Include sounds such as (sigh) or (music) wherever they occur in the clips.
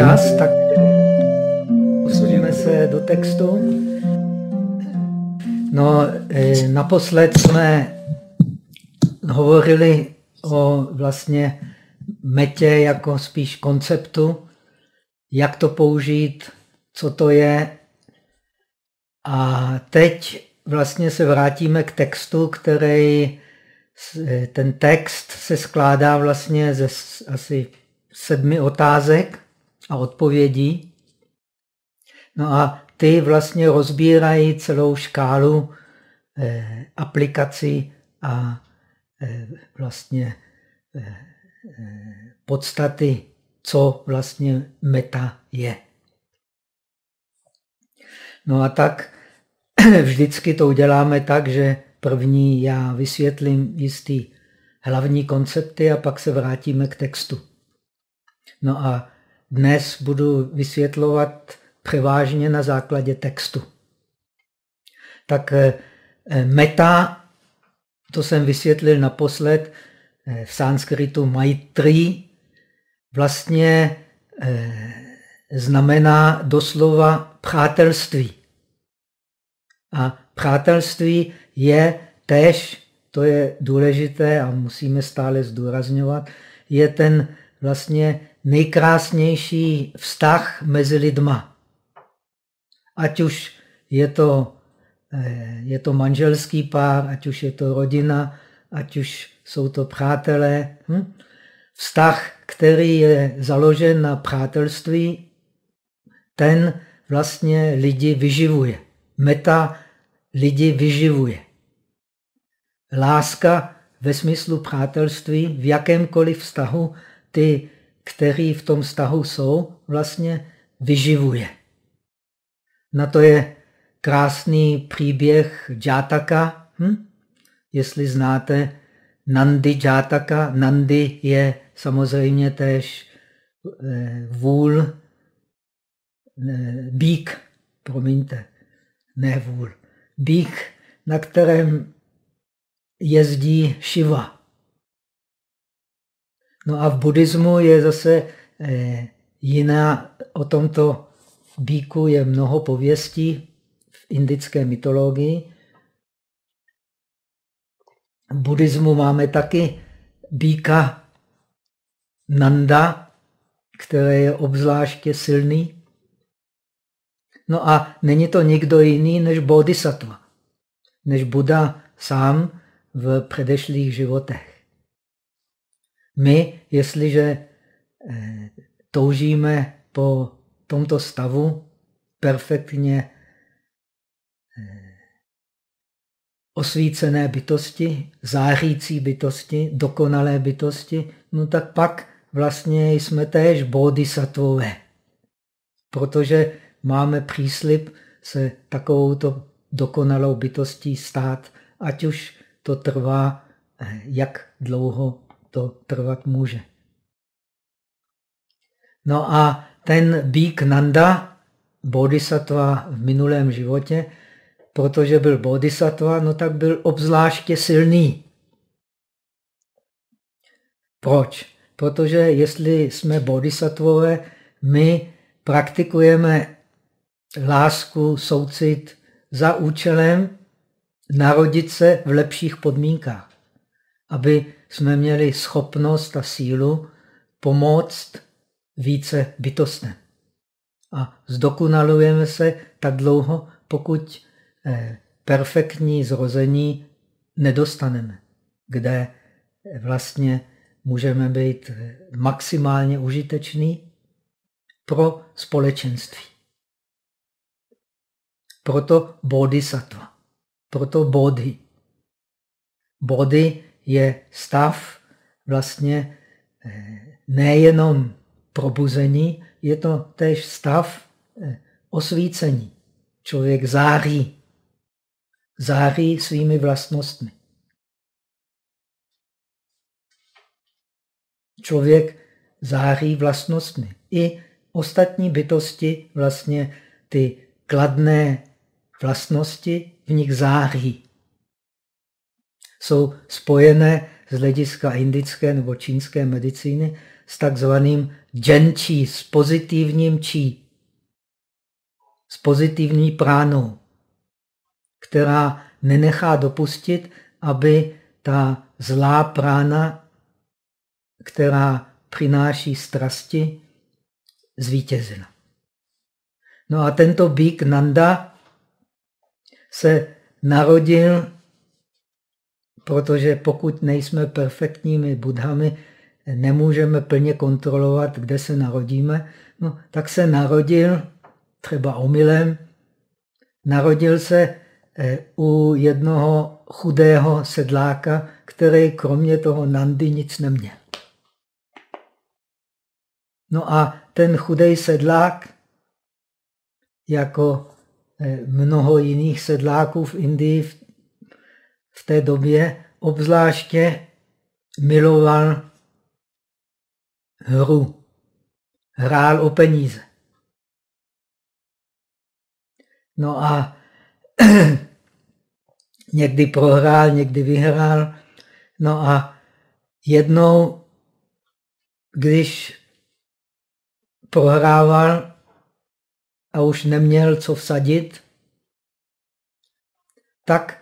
čas, tak posuneme se do textu. No, e, naposled jsme hovorili o vlastně metě jako spíš konceptu, jak to použít, co to je. A teď vlastně se vrátíme k textu, který ten text se skládá vlastně ze asi sedmi otázek a odpovědí. No a ty vlastně rozbírají celou škálu eh, aplikací a eh, vlastně eh, podstaty, co vlastně meta je. No a tak (clears throat) vždycky to uděláme tak, že první já vysvětlím jistý hlavní koncepty a pak se vrátíme k textu. No a dnes budu vysvětlovat převážně na základě textu. Tak eh, eh, meta, to jsem vysvětlil naposled eh, v sanskritu maitri, vlastně znamená doslova přátelství. A přátelství je tež, to je důležité a musíme stále zdůrazňovat, je ten vlastně nejkrásnější vztah mezi lidma. Ať už je to, eh, je to manželský pár, ať už je to rodina, ať už jsou to přátelé. Hm? Vztah, který je založen na přátelství, ten vlastně lidi vyživuje. Meta lidi vyživuje. Láska ve smyslu přátelství v jakémkoliv vztahu ty, který v tom vztahu jsou, vlastně vyživuje. Na to je krásný příběh Jataka. Hm? Jestli znáte Nandi Jataka, Nandi je samozřejmě též eh, vůl, bík, promiňte, ne vůl, bík, na kterém jezdí Shiva. No a v buddhismu je zase eh, jiná, o tomto bíku je mnoho pověstí v indické mytologii. V buddhismu máme taky bíka Nanda, který je obzvláště silný. No a není to nikdo jiný než bodhisattva, než Buddha sám v předešlých životech. My, jestliže eh, toužíme po tomto stavu perfektně eh, osvícené bytosti, zářící bytosti, dokonalé bytosti, no tak pak vlastně jsme též bodhisattvové. Protože máme příslip se takovouto dokonalou bytostí stát, ať už to trvá, eh, jak dlouho to trvat může. No a ten bík Nanda, bodhisattva v minulém životě, protože byl bodhisattva, no tak byl obzvláště silný. Proč? Protože jestli jsme bodhisattvové, my praktikujeme lásku, soucit za účelem narodit se v lepších podmínkách, aby jsme měli schopnost a sílu pomoct více bytostem. A zdokonalujeme se tak dlouho, pokud eh, perfektní zrození nedostaneme, kde vlastně můžeme být eh, maximálně užitečný pro společenství. Proto bodhisattva, proto bodhi. Bodhi je stav vlastně eh, nejenom probuzení, je to též stav eh, osvícení. Člověk září. Září svými vlastnostmi. Člověk září vlastnostmi. I ostatní bytosti vlastně ty kladné vlastnosti v nich září jsou spojené z hlediska indické nebo čínské medicíny s takzvaným dženčí, s pozitivním čí, s pozitivní pránou, která nenechá dopustit, aby ta zlá prána, která přináší strasti, zvítězila. No a tento bík Nanda se narodil, protože pokud nejsme perfektními budhami, nemůžeme plně kontrolovat, kde se narodíme, no, tak se narodil třeba omylem, narodil se eh, u jednoho chudého sedláka, který kromě toho Nandy nic neměl. No a ten chudej sedlák, jako eh, mnoho jiných sedláků v Indii v té době, obzvláště miloval hru. Hrál o peníze. No a (clears throat) někdy prohrál, někdy vyhrál. No a jednou, když prohrával a už neměl co vsadit, tak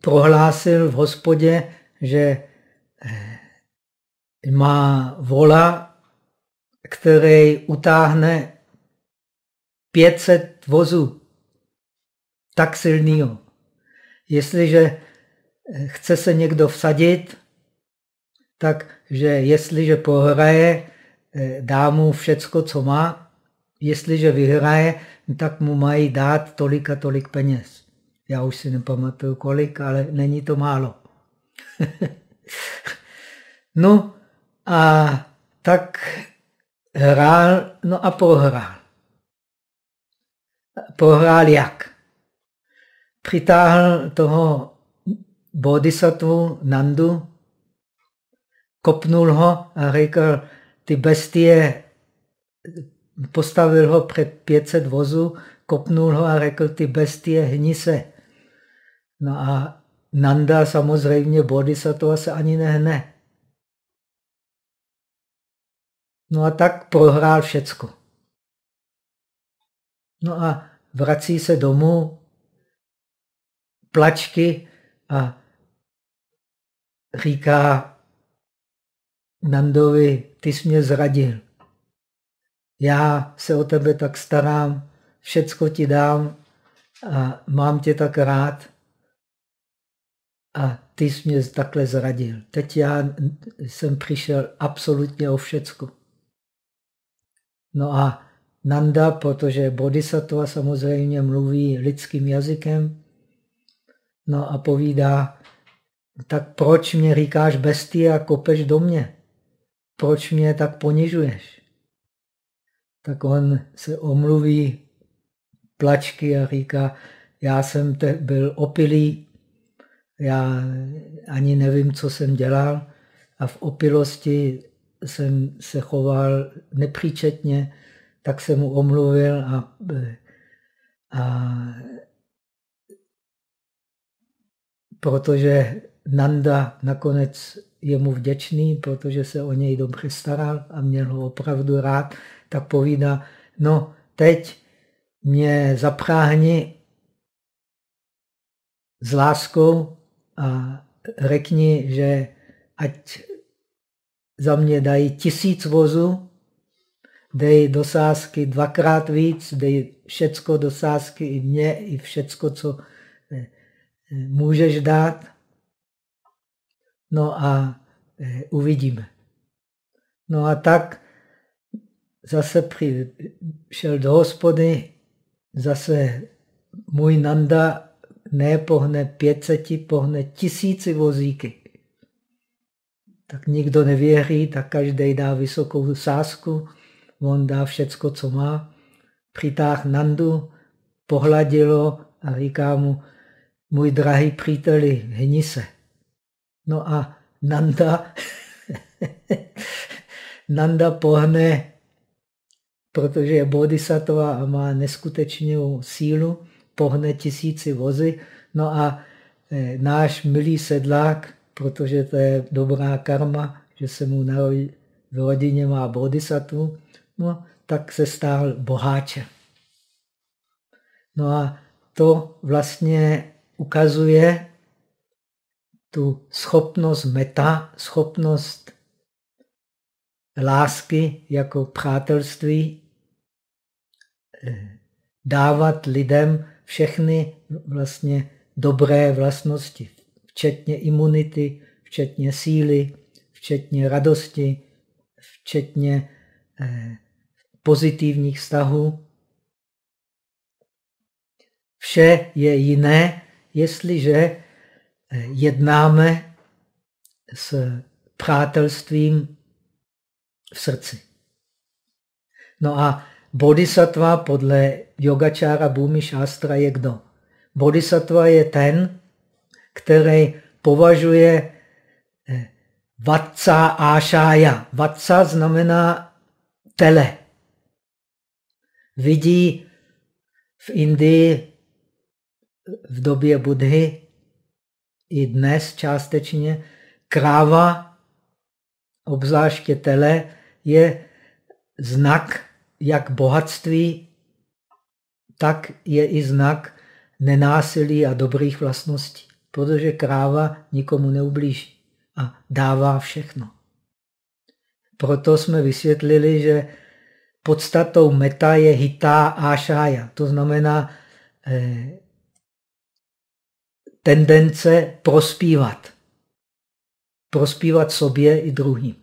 prohlásil v hospodě, že eh, má vola, který utáhne 500 vozů tak silného. Jestliže eh, chce se někdo vsadit, tak že jestliže prohraje, eh, dá mu všecko, co má. Jestliže vyhraje, tak mu mají dát tolik a tolik peněz. Já už si nepamatuju kolik, ale není to málo. (laughs) no a tak hrál, no a prohrál. Prohrál jak? Přitáhl toho bodhisattvu Nandu, kopnul ho a řekl, ty bestie, postavil ho před 500 vozů, kopnul ho a řekl, ty bestie, hni se. No a Nanda samozřejmě bodhisattva se ani nehne. No a tak prohrál všecko. No a vrací se domů, plačky a říká Nandovi, ty jsi mě zradil. Já se o tebe tak starám, všecko ti dám a mám tě tak rád a ty jsi mě takhle zradil. Teď já jsem přišel absolutně o všecko. No a Nanda, protože bodhisattva samozřejmě mluví lidským jazykem, no a povídá, tak proč mě říkáš bestie a kopeš do mě? Proč mě tak ponižuješ? Tak on se omluví plačky a říká, já jsem te byl opilý, já ani nevím, co jsem dělal a v opilosti jsem se choval nepříčetně, tak jsem mu omluvil a, a protože Nanda nakonec je mu vděčný, protože se o něj dobře staral a měl ho opravdu rád, tak povídá, no teď mě zapráhni s láskou a řekni, že ať za mě dají tisíc vozů, dej do sásky dvakrát víc, dej všecko do sásky i mě, i všecko, co eh, můžeš dát. No a eh, uvidíme. No a tak zase přišel do hospody, zase můj Nanda ne pohne 500, pohne tisíci vozíky tak nikdo nevěří, tak každý dá vysokou sásku, on dá všecko, co má. Přitáh Nandu, pohladilo a říká mu, můj drahý příteli, hni se. No a Nanda, (laughs) Nanda pohne, protože je bodhisattva a má neskutečnou sílu, pohne tisíci vozy. No a e, náš milý sedlák protože to je dobrá karma, že se mu narodí v rodině má bodhisattva, no, tak se stál boháčem. No a to vlastně ukazuje tu schopnost meta, schopnost lásky jako přátelství, eh, dávat lidem všechny vlastně dobré vlastnosti, včetně imunity, včetně síly, včetně radosti, včetně eh, pozitivních vztahů. Vše je jiné, jestliže eh, jednáme s přátelstvím v srdci. No a bodhisattva podle yogačára Bhumi Shastra je kdo? Bodhisattva je ten, který považuje eh, vatsa ášája. Vatsa znamená tele. Vidí v Indii v době Budhy i dnes částečně kráva, obzvláště tele, je znak jak bohatství, tak je i znak nenásilí a dobrých vlastností, protože kráva nikomu neublíží a dává všechno. Proto jsme vysvětlili, že podstatou meta je hitá ášája, to znamená eh, tendence prospívat. Prospívat sobě i druhým.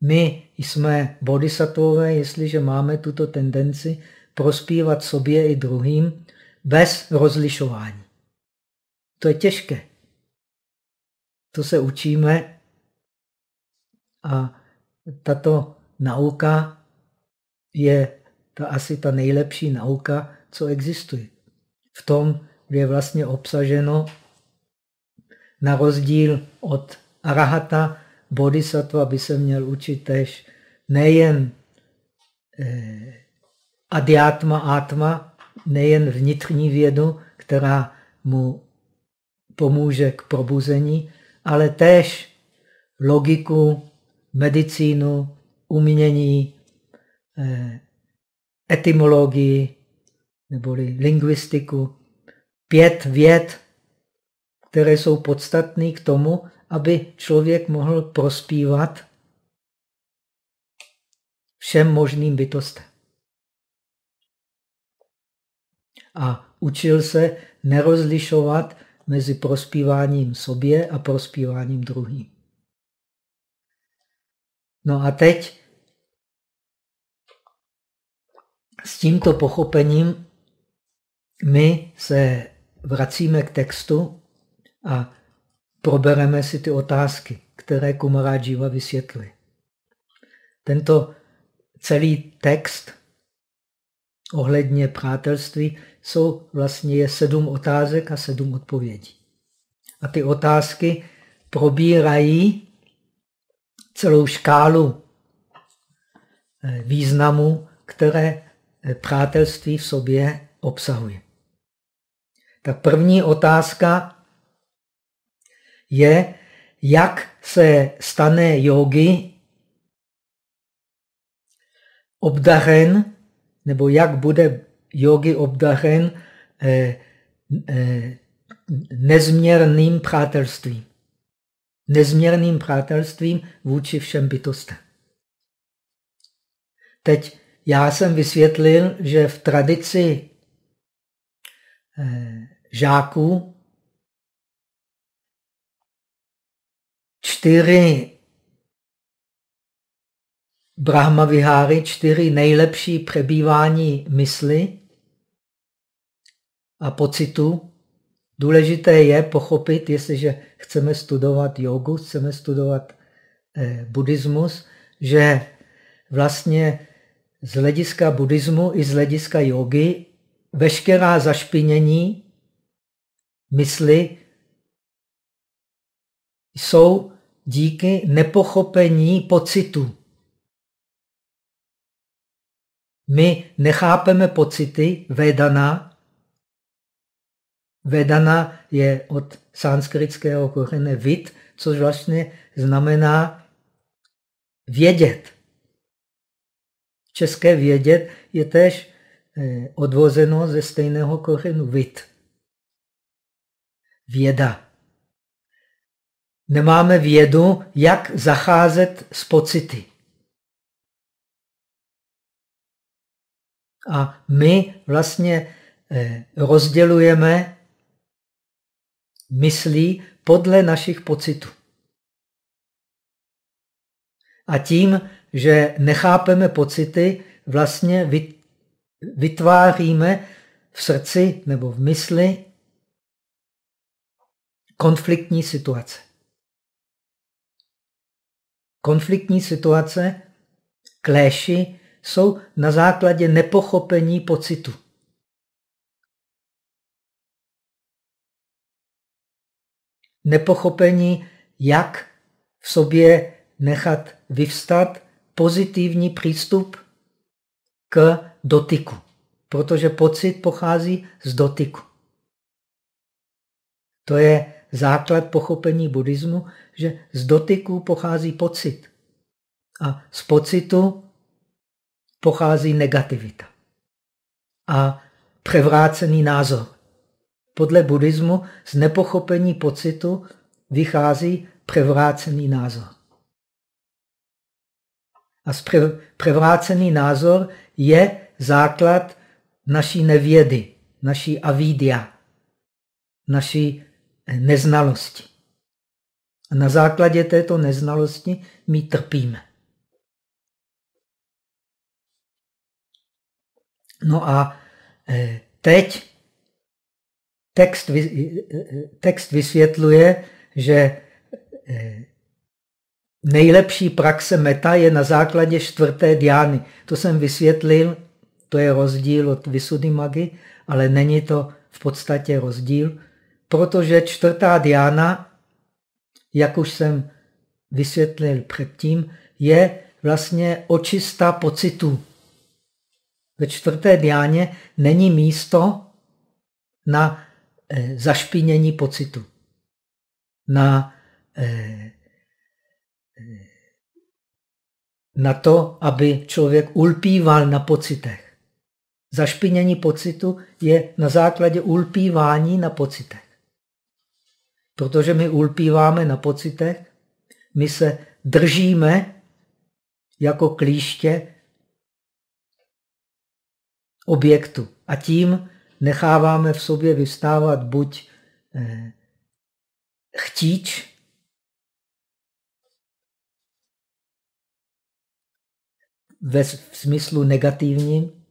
My jsme bodhisattvové, jestliže máme tuto tendenci prospívat sobě i druhým bez rozlišování. To je těžké. To se učíme a tato nauka je ta asi ta nejlepší nauka, co existuje. V tom je vlastně obsaženo na rozdíl od arahata, bodhisattva by se měl učit tež nejen eh, adiatma, atma, nejen vnitřní vědu, která mu pomůže k probuzení, ale též logiku, medicínu, umění, eh, etymologii neboli lingvistiku. Pět věd, které jsou podstatné k tomu, aby člověk mohl prospívat všem možným bytostem. A učil se nerozlišovat mezi prospíváním sobě a prospíváním druhým. No a teď s tímto pochopením my se vracíme k textu a probereme si ty otázky, které Kumaradživa vysvětlí. Tento celý text ohledně přátelství jsou vlastně je sedm otázek a sedm odpovědí. A ty otázky probírají celou škálu eh, významů, které přátelství v sobě obsahuje. Tak první otázka je, jak se stane yogi obdařen, nebo jak bude yogi obdařen eh, eh, nezměrným přátelstvím. Nezměrným přátelstvím vůči všem bytostem. Teď já jsem vysvětlil, že v tradici eh, žáků čtyři Brahma Viháry, čtyři nejlepší přebývání mysli a pocitu. Důležité je pochopit, jestliže chceme studovat jogu, chceme studovat eh, buddhismus, že vlastně z hlediska buddhismu i z hlediska jogy veškerá zašpinění mysli jsou díky nepochopení pocitu. My nechápeme pocity Vedana. Vedana je od sanskritského kořene vid, což vlastně znamená vědět. České vědět je tež eh, odvozeno ze stejného kořenu vid. Věda. Nemáme vědu, jak zacházet s pocity. A my vlastně eh, rozdělujeme myslí podle našich pocitů. A tím, že nechápeme pocity, vlastně vytváříme v srdci nebo v mysli konfliktní situace. Konfliktní situace, kléši, jsou na základě nepochopení pocitu. Nepochopení, jak v sobě nechat vyvstat pozitivní přístup k dotyku, protože pocit pochází z dotyku. To je základ pochopení buddhismu, že z dotyku pochází pocit. A z pocitu pochází negativita a převrácený názor. Podle buddhismu z nepochopení pocitu vychází převrácený názor. A převrácený názor je základ naší nevědy, naší avidia, naší neznalosti. A na základě této neznalosti my trpíme. No a eh, teď text, eh, eh, text vysvětluje, že nejlepší praxe meta je na základě čtvrté diány. To jsem vysvětlil, to je rozdíl od Vysudy magy, ale není to v podstatě rozdíl, protože čtvrtá diána, jak už jsem vysvětlil předtím, je vlastně očista pocitů. Ve čtvrté diáně není místo na eh, zašpinění pocitu, na eh, na to, aby člověk ulpíval na pocitech. Zašpinění pocitu je na základě ulpívání na pocitech. Protože my ulpíváme na pocitech, my se držíme jako klíště objektu a tím necháváme v sobě vystávat buď eh, chtíč, ve smyslu negativním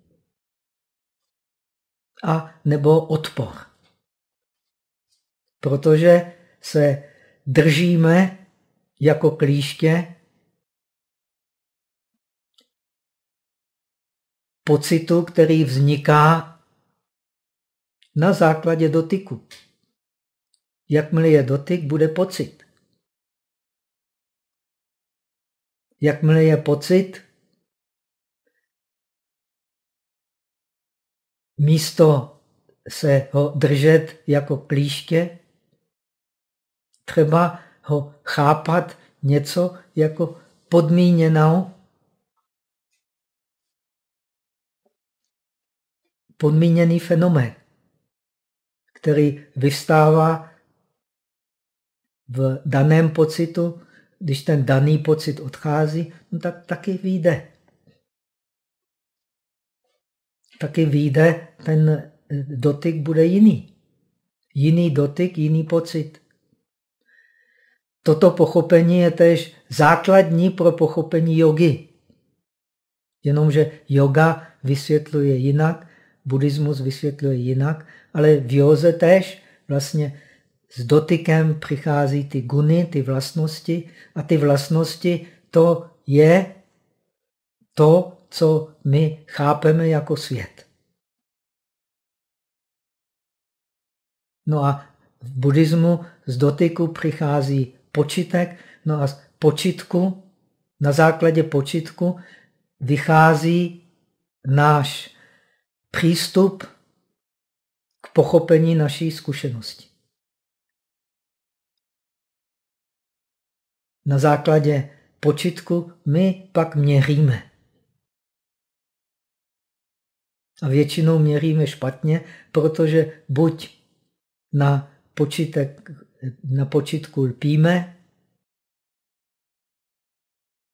a nebo odpor. Protože se držíme jako klíště pocitu, který vzniká na základě dotyku. Jakmile je dotyk, bude pocit. Jakmile je pocit, místo se ho držet jako klíště, třeba ho chápat něco jako podmíněnou podmíněný fenomén, který vystává v daném pocitu, když ten daný pocit odchází, no tak taky vyjde taky vyjde, ten dotyk bude jiný. Jiný dotyk, jiný pocit. Toto pochopení je tež základní pro pochopení jogy. Jenomže yoga vysvětluje jinak, buddhismus vysvětluje jinak, ale v józe tež vlastně s dotykem přichází ty guny, ty vlastnosti a ty vlastnosti to je to, co my chápeme jako svět. No a v buddhismu z dotyku přichází počitek, no a z počitku, na základě počitku vychází náš přístup k pochopení naší zkušenosti. na základě počitku my pak měříme. A většinou měříme špatně, protože buď na, počitek, na počitku lpíme,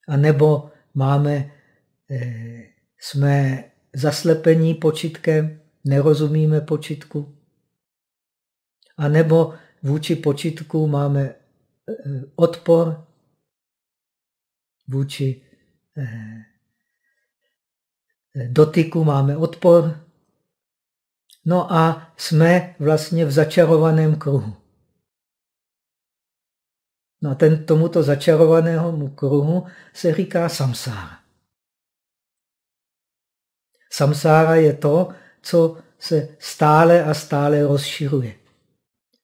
anebo máme, eh, jsme zaslepení počitkem, nerozumíme počitku, anebo vůči počitku máme eh, odpor, vůči eh, dotyku máme odpor. No a jsme vlastně v začarovaném kruhu. No a ten, tomuto začarovanému kruhu se říká samsára. Samsára je to, co se stále a stále rozširuje.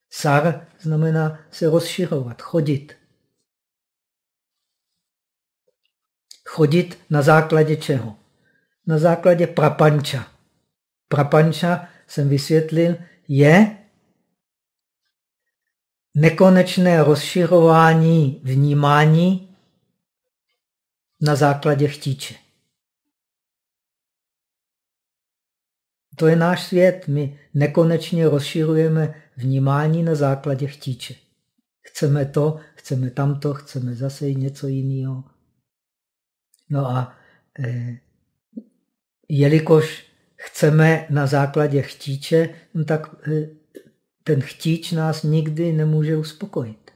Sar znamená se rozširovat, chodit. Chodit na základě čeho? Na základě prapanča. Prapanča jsem vysvětlil, je nekonečné rozširování vnímání na základě chtíče. To je náš svět. My nekonečně rozširujeme vnímání na základě chtíče. Chceme to, chceme tamto, chceme zase něco jiného. No a e, jelikož chceme na základě chtíče, no tak e, ten chtíč nás nikdy nemůže uspokojit.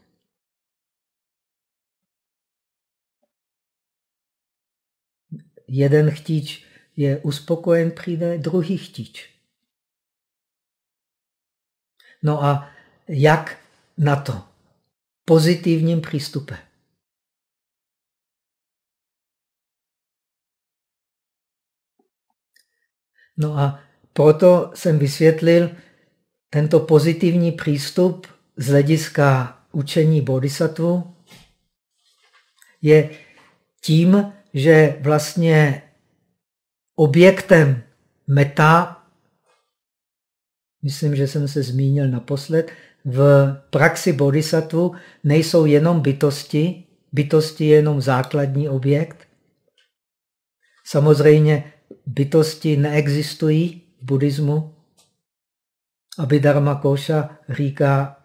Jeden chtíč je uspokojen, přijde druhý chtíč. No a jak na to? Pozitivním přístupem. No a proto jsem vysvětlil tento pozitivní přístup z hlediska učení bodhisattva je tím, že vlastně objektem meta, myslím, že jsem se zmínil naposled, v praxi bodhisattva nejsou jenom bytosti, bytosti je jenom základní objekt. Samozřejmě bytosti neexistují v buddhismu. Abhidharma Koša říká,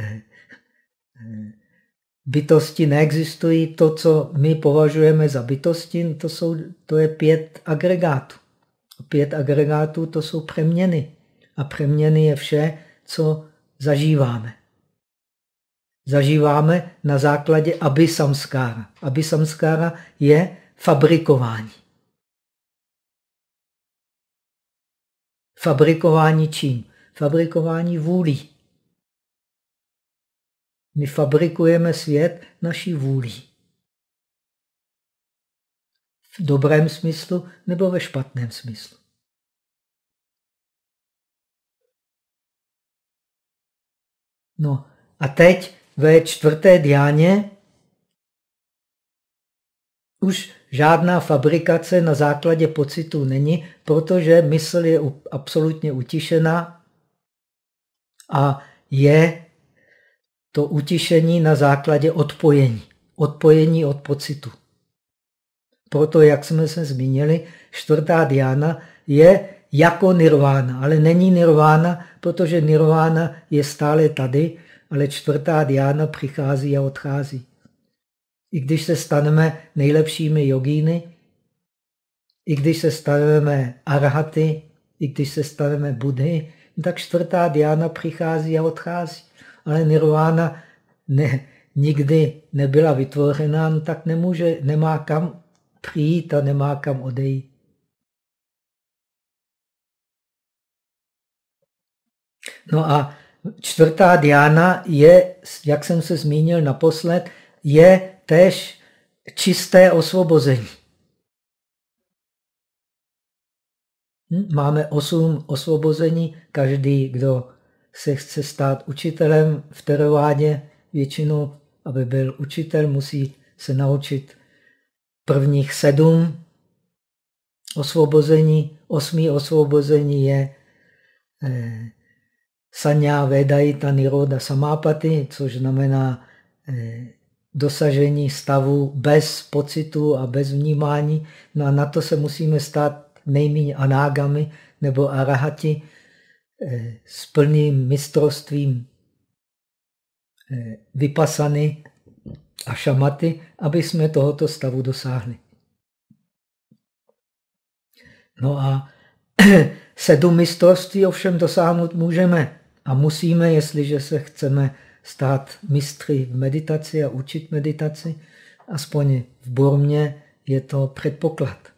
eh, eh, bytosti neexistují. To, co my považujeme za bytosti, to, jsou, to je pět agregátů. Pět agregátů to jsou přeměny. A přeměny je vše, co zažíváme. Zažíváme na základě abisamskára. Abisamskára je fabrikování. Fabrikování čím? Fabrikování vůlí. My fabrikujeme svět naší vůlí. V dobrém smyslu nebo ve špatném smyslu. No a teď ve čtvrté diáně už žádná fabrikace na základě pocitu není, protože mysl je absolutně utišená a je to utišení na základě odpojení. Odpojení od pocitu. Proto, jak jsme se zmínili, čtvrtá diána je jako nirvána, ale není nirvána, protože nirvána je stále tady, ale čtvrtá diána přichází a odchází. I když se staneme nejlepšími jogíny, i když se staneme arhaty, i když se staneme budhy, tak čtvrtá diána přichází a odchází ale nirvána ne, nikdy nebyla vytvořena, no tak nemůže, nemá kam přijít a nemá kam odejít. No a čtvrtá diána je, jak jsem se zmínil naposled, je tež čisté osvobození. Hm? Máme osm osvobození. Každý, kdo se chce stát učitelem v terovádě, většinou, aby byl učitel, musí se naučit prvních sedm osvobození. Osmý osvobození je eh, sanya vedaita niroda samápaty, což znamená eh, dosažení stavu bez pocitu a bez vnímání. No a na to se musíme stát nejméně anágami nebo arahati eh, s plným mistrovstvím eh, vypasany a šamaty, aby jsme tohoto stavu dosáhli. No a (clears throat) sedm mistrovství ovšem dosáhnout můžeme a musíme, jestliže se chceme stát mistry v meditaci a učit meditaci. Aspoň v Burmě je to předpoklad.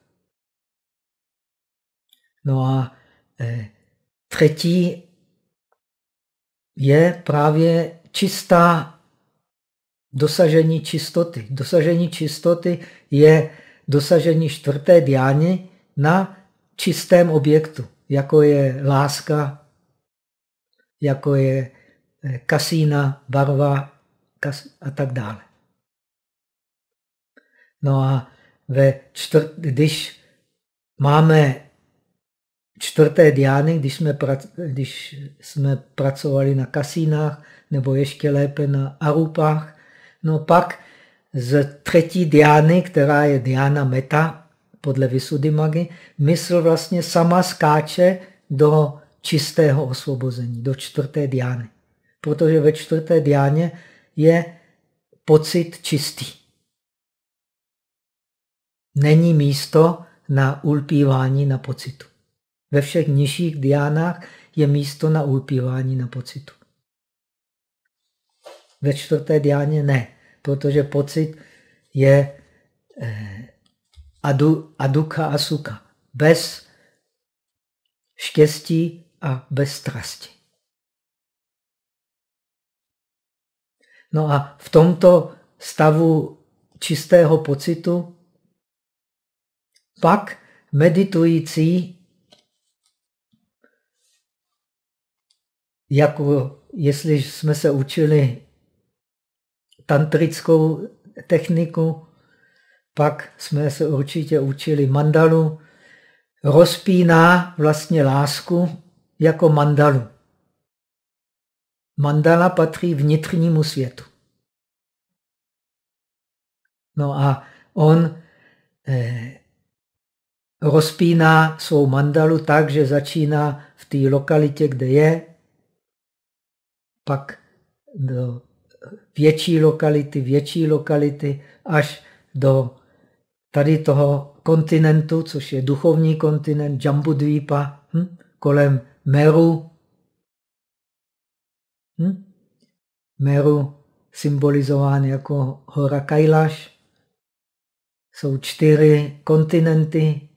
No a eh, třetí je právě čistá dosažení čistoty. Dosažení čistoty je dosažení čtvrté diány na čistém objektu, jako je láska, jako je kasína, barva kas a tak dále. No a ve čtvrt, když máme čtvrté diány, když jsme, když jsme pracovali na kasínách, nebo ještě lépe na arupách, no pak z třetí diány, která je diána meta, podle Visuddhimagy, mysl vlastně sama skáče do čistého osvobození, do čtvrté diány. Protože ve čtvrté diáně je pocit čistý. Není místo na ulpívání na pocitu. Ve všech nižších diánách je místo na ulpívání na pocitu. Ve čtvrté diáně ne, protože pocit je eh, adu, aduka a suka. Bez štěstí a bez strasti. No a v tomto stavu čistého pocitu pak meditující, jako jestli jsme se učili tantrickou techniku, pak jsme se určitě učili mandalu, rozpíná vlastně lásku jako mandalu. Mandala patří vnitřnímu světu. No a on eh, rozpíná svou mandalu tak, že začíná v té lokalitě, kde je, pak do větší lokality, větší lokality, až do tady toho kontinentu, což je duchovní kontinent, Jambudvípa, hm? kolem Meru. Hm? Meru symbolizován jako hora Kailash. Jsou čtyři kontinenty.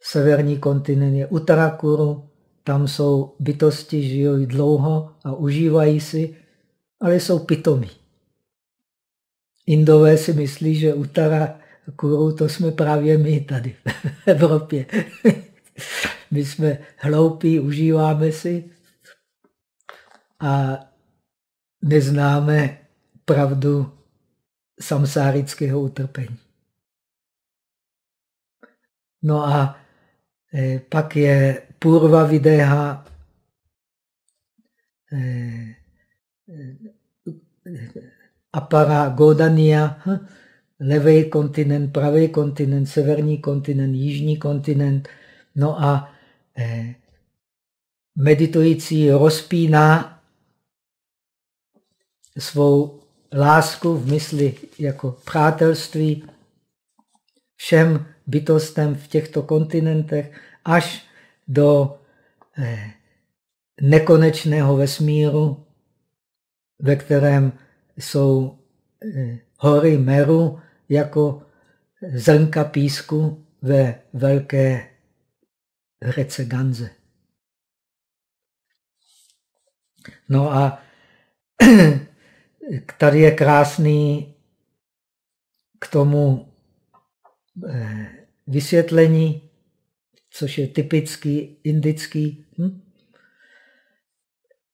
Severní kontinent je Uttarakuru. Tam jsou bytosti, žijí dlouho a užívají si, ale jsou pitomí. Indové si myslí, že Uttara kuru, to jsme právě my tady v Evropě. (laughs) My jsme hloupí, užíváme si a neznáme pravdu samsárického utrpení. No a e, pak je Purva Videha, e, e, Apara Godania, hm? levý kontinent, pravý kontinent, severní kontinent, jižní kontinent. No a eh, meditující rozpíná svou lásku v mysli jako přátelství všem bytostem v těchto kontinentech až do eh, nekonečného vesmíru, ve kterém jsou eh, hory Meru jako zrnka písku ve velké řece Ganze. No a (clears throat) tady je krásný k tomu eh, vysvětlení, což je typický indický. Hm?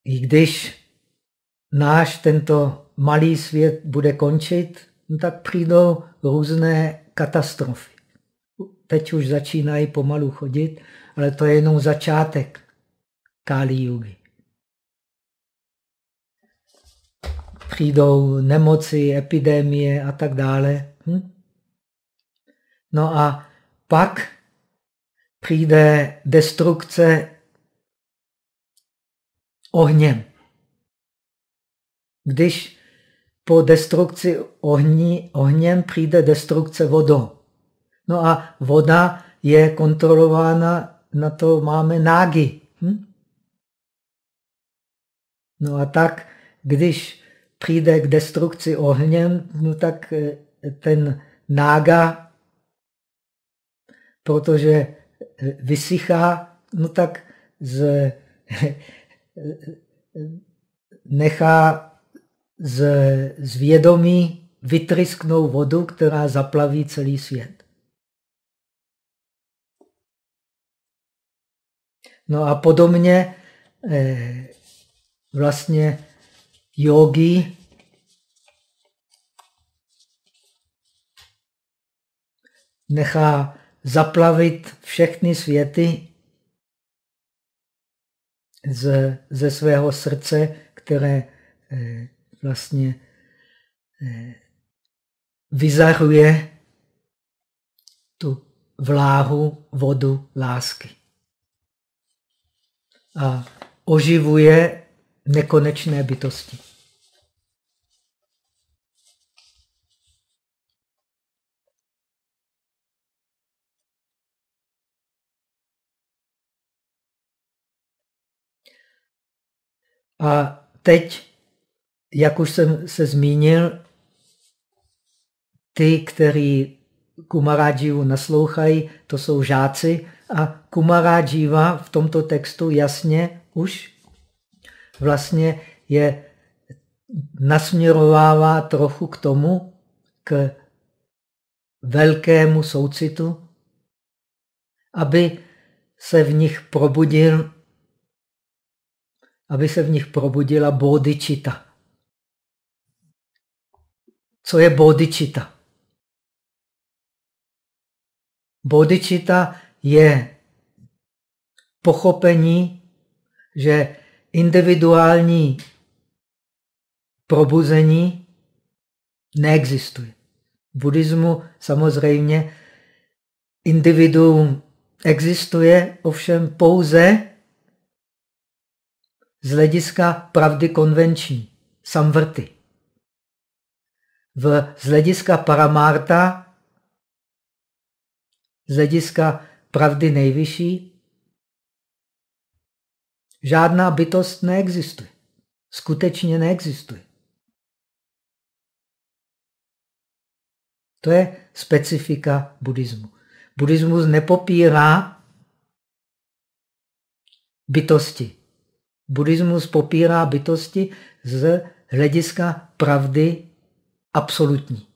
I když náš tento malý svět bude končit, no tak přijdou různé katastrofy. Teď už začínají pomalu chodit, ale to je jenom začátek Kali Yugi. Přijdou nemoci, epidemie a tak dále. Hm? No a pak přijde destrukce ohněm. Když po destrukci ohni, ohněm přijde destrukce vodou. No a voda je kontrolována, na to máme nágy. Hm? No a tak, když přijde k destrukci ohněm, no tak eh, ten nága, protože eh, vysychá, no tak z, nechá z, z vědomí vytrysknou vodu, která zaplaví celý svět. No a podobně vlastně yogi nechá zaplavit všechny světy z, ze svého srdce, které eh, vlastně eh, vyzahuje tu vláhu, vodu lásky. A oživuje nekonečné bytosti. A teď, jak už jsem se zmínil, ty, kteří Kumaradživu naslouchají, to jsou žáci a Kumaradživa v tomto textu jasně už vlastně je nasměrovává trochu k tomu, k velkému soucitu, aby se v nich probudil aby se v nich probudila bodičita. Co je bodičita? Bodičita je pochopení, že individuální probuzení neexistuje. V buddhismu samozřejmě individuum existuje, ovšem pouze z hlediska pravdy konvenční, samvrty. V, z hlediska paramárta, z hlediska pravdy nejvyšší, žádná bytost neexistuje. Skutečně neexistuje. To je specifika buddhismu. Buddhismus nepopírá bytosti. Buddhismus popírá bytosti z hlediska pravdy absolutní,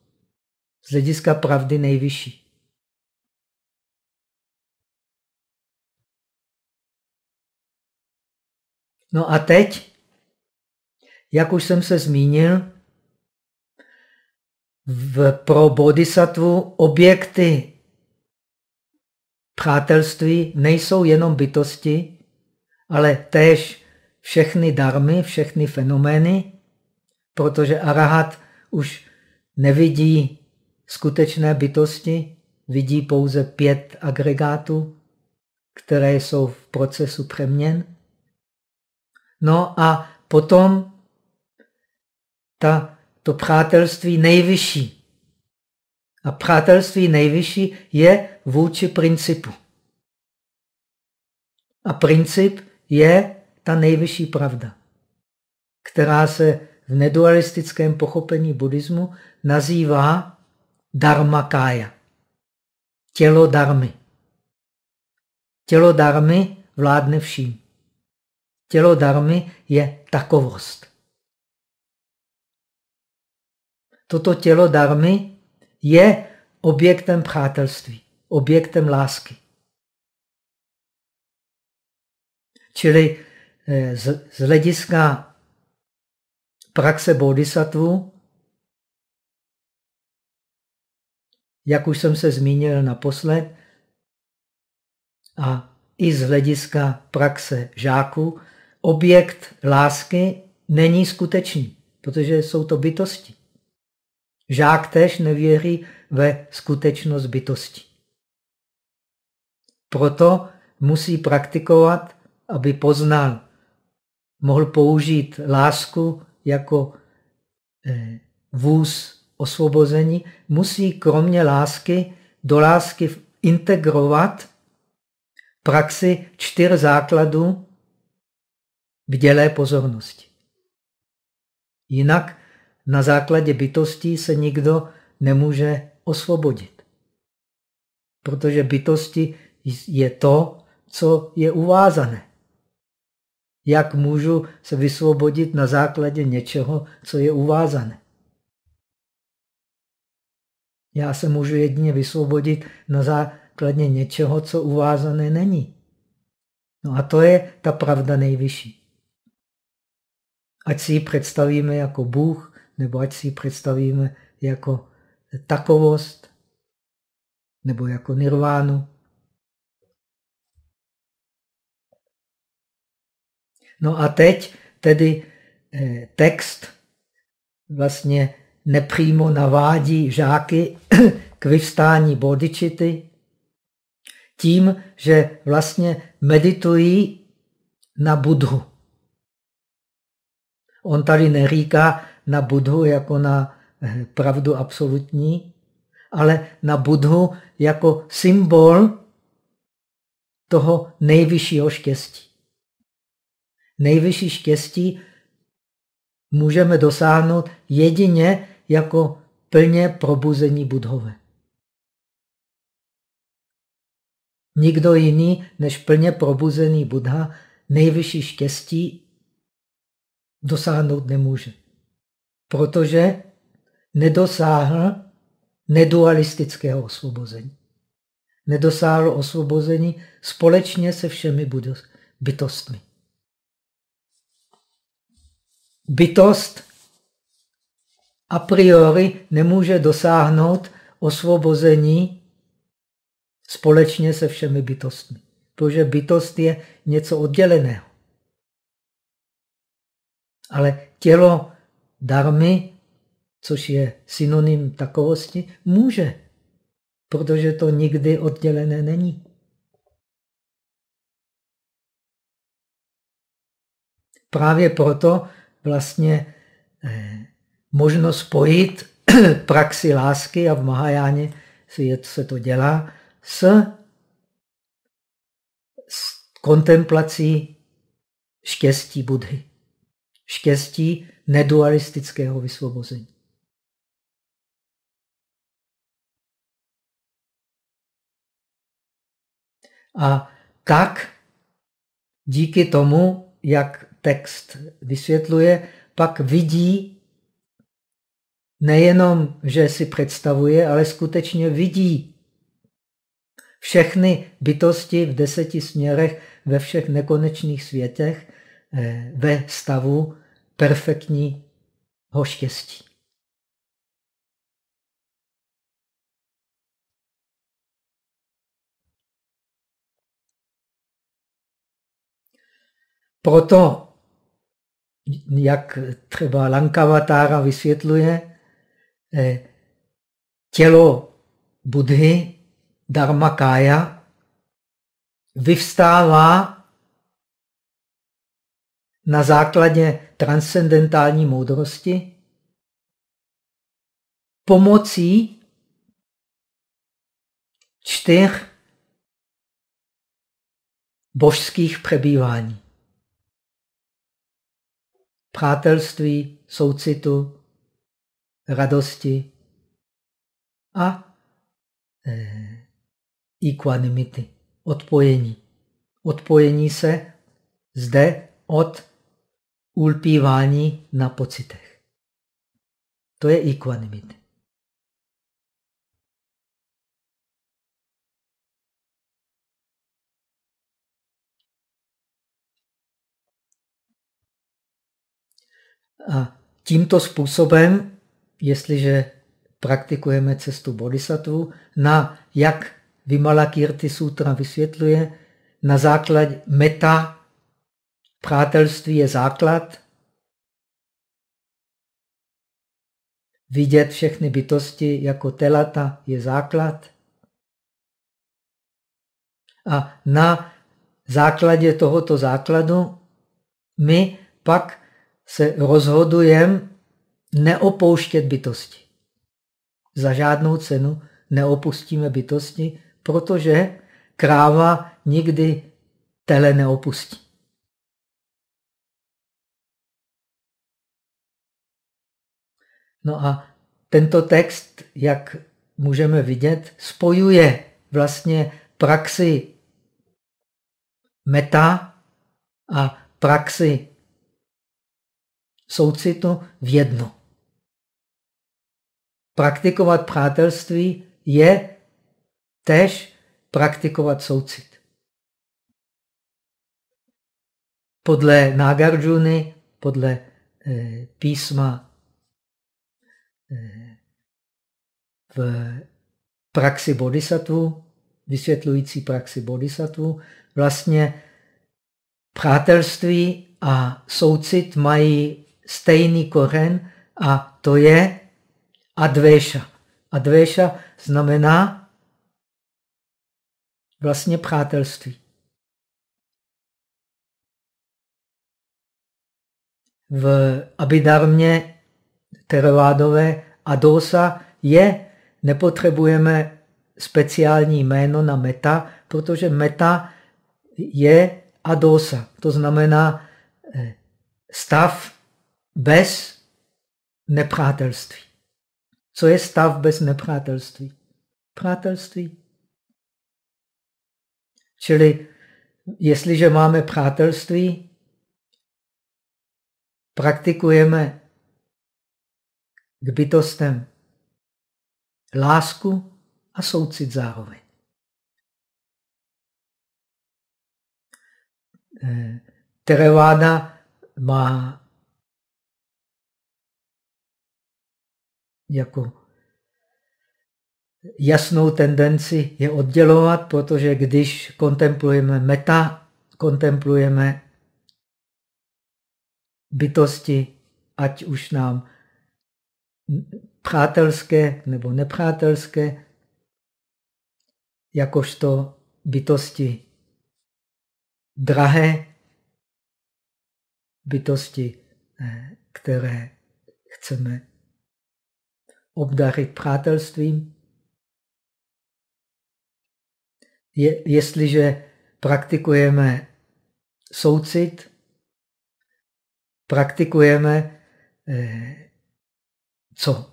z hlediska pravdy nejvyšší. No a teď, jak už jsem se zmínil, v, pro bodhisattvu objekty přátelství nejsou jenom bytosti, ale též všechny darmy, všechny fenomény, protože arahat už nevidí skutečné bytosti, vidí pouze pět agregátů, které jsou v procesu přeměn. No a potom ta, to přátelství nejvyšší. A přátelství nejvyšší je vůči principu. A princip je ta nejvyšší pravda, která se v nedualistickém pochopení buddhismu nazývá dharma kája. Tělo darmy. Tělo darmy vládne vším. Tělo darmy je takovost. Toto tělo darmy je objektem přátelství, objektem lásky. Čili Eh, z, hlediska praxe bodhisattva, jak už jsem se zmínil naposled, a i z hlediska praxe žáků, objekt lásky není skutečný. protože jsou to bytosti. Žák tež nevěří ve skutečnost bytosti. Proto musí praktikovat, aby poznal, mohl použít lásku jako eh, vůz osvobození, musí kromě lásky do lásky integrovat praxi čtyř základů dělé pozornosti. Jinak na základě bytostí se nikdo nemůže osvobodit. Protože bytosti je to, co je uvázané. Jak můžu se vysvobodit na základě něčeho, co je uvázané? Já se můžu jedině vysvobodit na základě něčeho, co uvázané není. No a to je ta pravda nejvyšší. Ať si ji představíme jako Bůh, nebo ať si ji představíme jako takovost, nebo jako nirvánu. No a teď tedy eh, text vlastně nepřímo navádí žáky k vyvstání bodičity tím, že vlastně meditují na Budhu. On tady neříká na Budhu jako na eh, pravdu absolutní, ale na Budhu jako symbol toho nejvyššího štěstí. Nejvyšší štěstí můžeme dosáhnout jedině jako plně probuzení budhové. Nikdo jiný než plně probuzený Buddha nejvyšší štěstí dosáhnout nemůže. Protože nedosáhl nedualistického osvobození. Nedosáhl osvobození společně se všemi bytostmi. Bytost a priori nemůže dosáhnout osvobození společně se všemi bytostmi. Protože bytost je něco odděleného. Ale tělo darmy, což je synonym takovosti, může, protože to nikdy oddělené není. Právě proto vlastně eh, možno spojit (clears throat) praxi lásky a v Mahajáně se to dělá s, s kontemplací štěstí Budhy. Štěstí nedualistického vysvobození. A tak díky tomu, jak text vysvětluje, pak vidí nejenom, že si představuje, ale skutečně vidí všechny bytosti v deseti směrech ve všech nekonečných světech ve stavu perfektního štěstí. Proto, jak třeba Lankavatára vysvětluje, eh, tělo Budhy Dharmakaya vyvstává na základě transcendentální moudrosti pomocí čtyř božských přebývání. Přátelství, soucitu, radosti a eh, equanimity, odpojení. Odpojení se zde od ulpívání na pocitech. To je equanimity. A tímto způsobem, jestliže praktikujeme cestu bodhisattva, na jak Vimalakirti Sutra vysvětluje, na základě meta, přátelství je základ, vidět všechny bytosti jako telata je základ. A na základě tohoto základu my pak se rozhodujeme neopouštět bytosti. Za žádnou cenu neopustíme bytosti, protože kráva nikdy tele neopustí. No a tento text, jak můžeme vidět, spojuje vlastně praxi meta a praxi soucitu v jedno. Praktikovat přátelství je tež praktikovat soucit. Podle Nagarjuna, podle eh, písma v praxi bodhisattva, vysvětlující praxi bodhisattva, vlastně přátelství a soucit mají stejný koren a to je advéša. Advéša znamená vlastně přátelství. V Abidarmě teravádové adosa je, nepotřebujeme speciální jméno na meta, protože meta je adosa. To znamená eh, stav bez nepřátelství. Co je stav bez nepřátelství? Přátelství. Čili jestliže máme přátelství, praktikujeme k bytostem lásku a soucit zároveň. Eh, Tereváda má jako jasnou tendenci je oddělovat, protože když kontemplujeme meta, kontemplujeme bytosti, ať už nám přátelské nebo nepřátelské, jakožto bytosti drahé, bytosti, eh, které chceme obdarit přátelstvím. Je, jestliže praktikujeme soucit, praktikujeme, eh, co?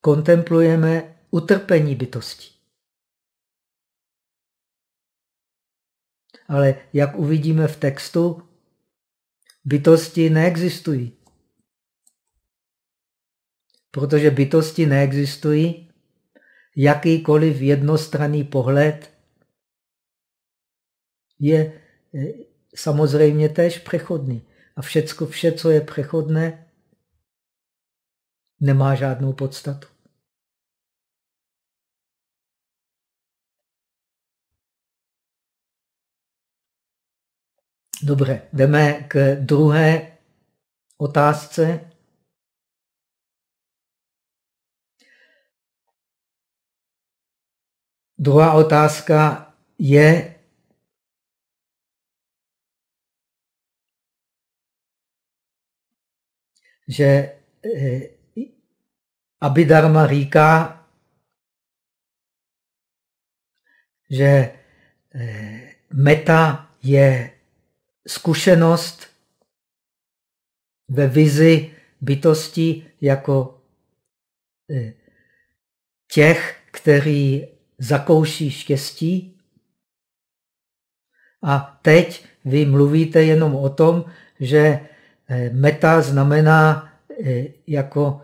Kontemplujeme utrpení bytosti. Ale jak uvidíme v textu, bytosti neexistují. Protože bytosti neexistují, jakýkoliv jednostranný pohled je eh, samozřejmě též přechodný. A všecko, vše, co je přechodné, nemá žádnou podstatu. Dobře, jdeme k druhé otázce. Druhá otázka je, že eh, Abhidharma říká, že eh, meta je zkušenost ve vizi bytosti jako eh, těch, kteří zakouší štěstí. A teď vy mluvíte jenom o tom, že eh, meta znamená jako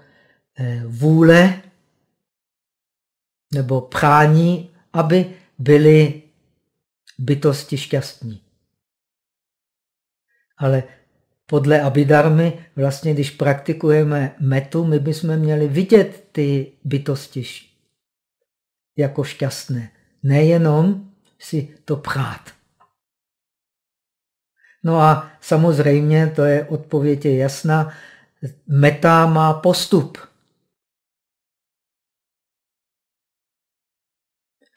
vůle nebo prání, aby byly bytosti šťastní. Ale podle Abidarmy, vlastně když praktikujeme metu, my bychom měli vidět ty bytosti jako šťastné. Nejenom si to prát. No a samozřejmě, to je odpověď je jasná, meta má postup.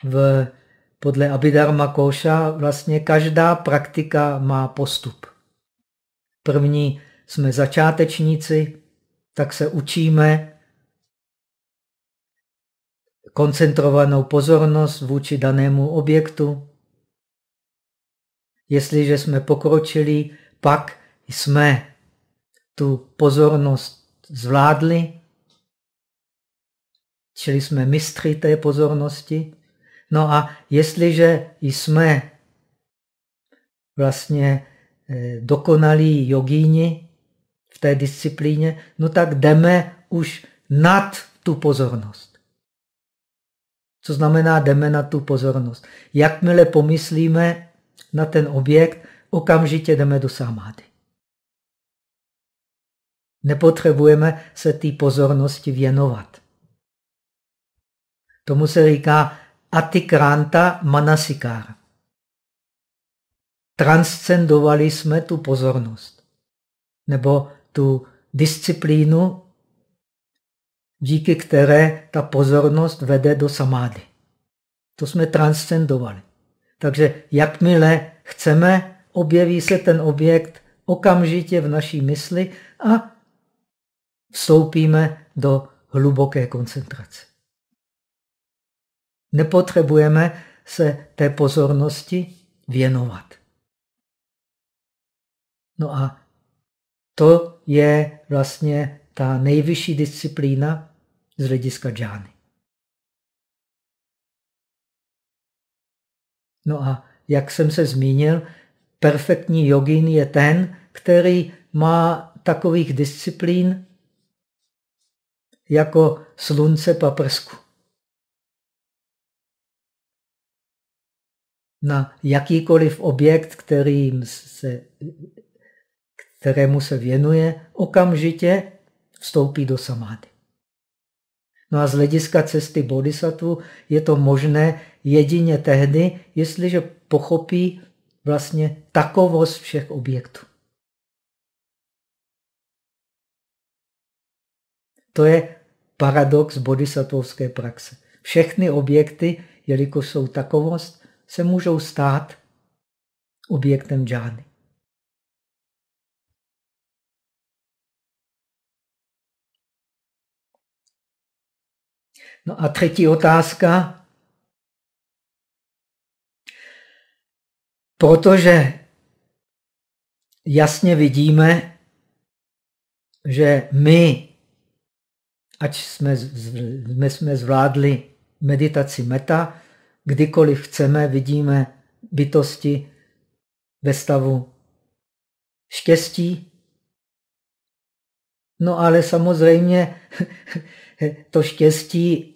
V, podle Abhidharma Koša vlastně každá praktika má postup. První jsme začátečníci, tak se učíme koncentrovanou pozornost vůči danému objektu. Jestliže jsme pokročili, pak jsme tu pozornost zvládli, čili jsme mistři té pozornosti. No a jestliže jsme vlastně eh, dokonalí jogíni v té disciplíně, no tak jdeme už nad tu pozornost. Co znamená jdeme na tu pozornost? Jakmile pomyslíme na ten objekt, okamžitě jdeme do samády. Nepotřebujeme se té pozornosti věnovat. Tomu se říká atikranta manasikár. Transcendovali jsme tu pozornost. Nebo tu disciplínu, díky které ta pozornost vede do samády. To jsme transcendovali. Takže jakmile chceme, objeví se ten objekt okamžitě v naší mysli a vstoupíme do hluboké koncentrace. Nepotřebujeme se té pozornosti věnovat. No a to je vlastně ta nejvyšší disciplína z hlediska džány. No a jak jsem se zmínil, perfektní jogin je ten, který má takových disciplín jako slunce paprsku. Na jakýkoliv objekt, kterým se kterému se věnuje, okamžitě vstoupí do samády. No a z hlediska cesty bodhisattva je to možné jedině tehdy, jestliže pochopí vlastně takovost všech objektů. To je paradox bodhisattvovské praxe. Všechny objekty, jelikož jsou takovost, se můžou stát objektem džány. No a třetí otázka. Protože jasně vidíme, že my, ať jsme, jsme, jsme zvládli meditaci meta, kdykoliv chceme, vidíme bytosti ve stavu štěstí. No ale samozřejmě (laughs) to štěstí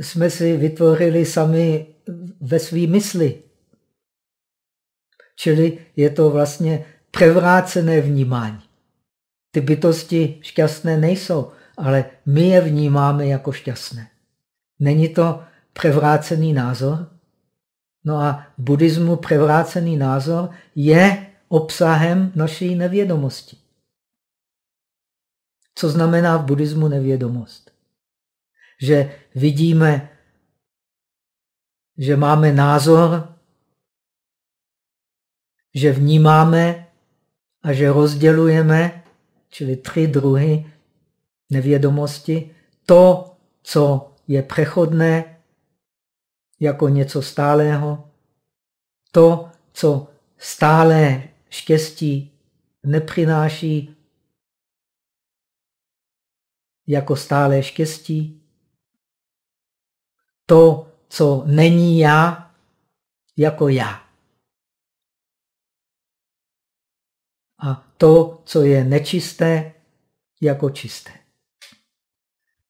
jsme si vytvořili sami ve své mysli. Čili je to vlastně převrácené vnímání. Ty bytosti šťastné nejsou, ale my je vnímáme jako šťastné. Není to převrácený názor? No a v buddhismu převrácený názor je obsahem naší nevědomosti. Co znamená v buddhismu nevědomost? Že vidíme, že máme názor, že vnímáme a že rozdělujeme, čili tři druhy nevědomosti, to, co je přechodné, jako něco stálého, to, co stále štěstí nepřináší, jako stále štěstí. To, co není já, jako já. A to, co je nečisté, jako čisté.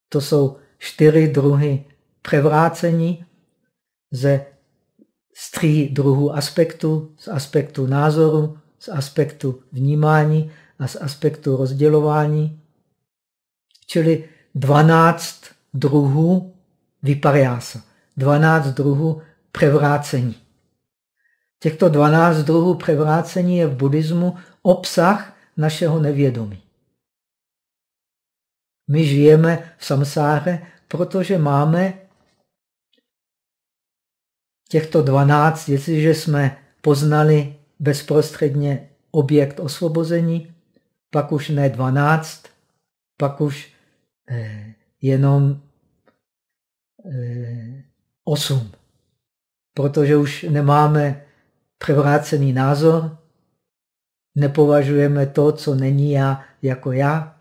To jsou čtyři druhy převrácení ze tří druhů aspektu, z aspektu názoru, z aspektu vnímání a z aspektu rozdělování čili 12 druhů vypariása, 12 druhů převrácení. Těchto 12 druhů převrácení je v buddhismu obsah našeho nevědomí. My žijeme v samsáře, protože máme těchto 12, jestliže jsme poznali bezprostředně objekt osvobození, pak už ne 12, pak už eh, jenom eh, 8. Protože už nemáme převrácený názor, nepovažujeme to, co není já, jako já.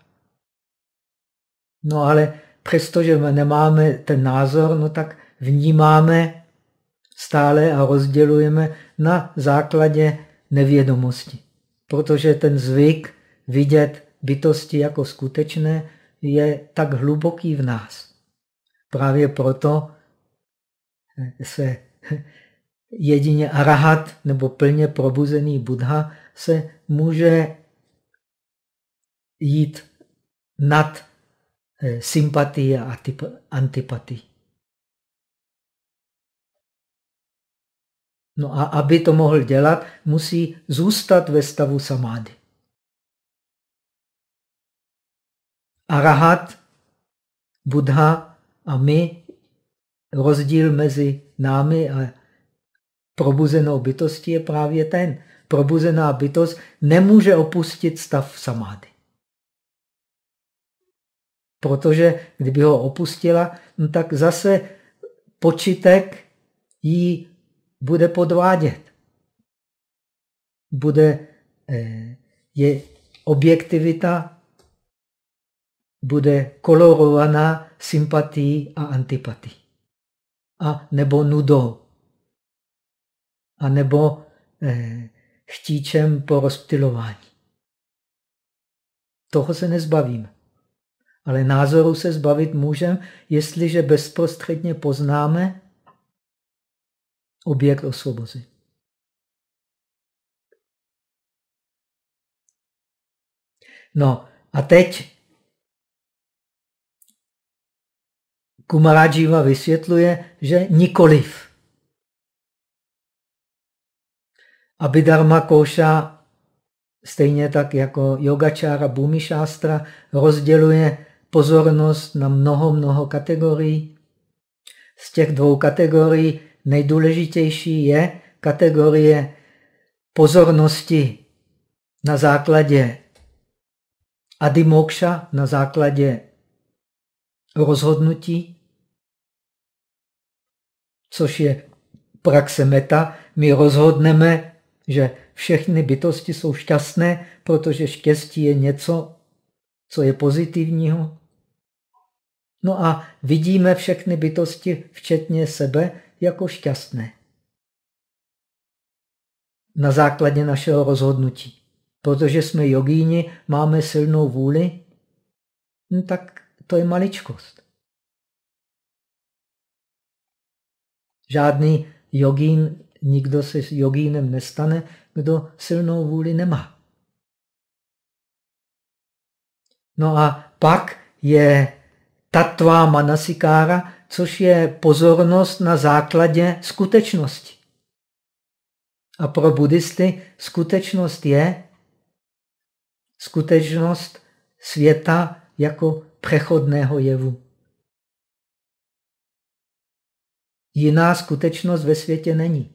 No ale přestože nemáme ten názor, no tak vnímáme stále a rozdělujeme na základě nevědomosti. Protože ten zvyk vidět bytosti jako skutečné je tak hluboký v nás. Právě proto se jedině arahat nebo plně probuzený Buddha se může jít nad eh, sympatii a antipatii. No a aby to mohl dělat, musí zůstat ve stavu samády. Arahat, Buddha a my, rozdíl mezi námi a probuzenou bytostí je právě ten. Probuzená bytost nemůže opustit stav samády. Protože kdyby ho opustila, no tak zase počitek jí bude podvádět. Bude, eh, je objektivita bude kolorovaná sympatií a antipatií. A nebo nudou. A nebo eh, chtíčem po rozptilování. Toho se nezbavíme. Ale názoru se zbavit můžeme, jestliže bezprostředně poznáme objekt osvobození. No a teď Kumarajiva vysvětluje, že nikoliv. Abhidharma Koša, stejně tak jako yogačára Bhumišástra, rozděluje pozornost na mnoho, mnoho kategorií. Z těch dvou kategorií nejdůležitější je kategorie pozornosti na základě adimokša, na základě rozhodnutí, což je praxe meta. My rozhodneme že všechny bytosti jsou šťastné, protože štěstí je něco, co je pozitivního. No a vidíme všechny bytosti, včetně sebe, jako šťastné. Na základě našeho rozhodnutí. Protože jsme jogíni, máme silnou vůli, no tak to je maličkost. Žádný jogín nikdo se jogínem nestane, kdo silnou vůli nemá. No a pak je tatvá manasikára, což je pozornost na základě skutečnosti. A pro buddhisty skutečnost je skutečnost světa jako přechodného jevu. Jiná skutečnost ve světě není.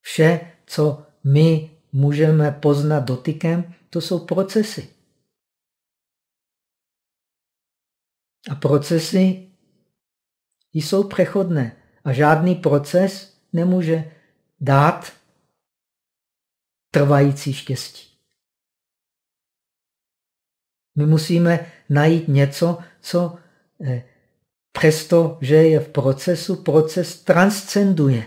Vše, co my můžeme poznat dotykem, to jsou procesy. A procesy jsou přechodné. A žádný proces nemůže dát trvající štěstí. My musíme najít něco, co eh, přesto, že je v procesu, proces transcenduje.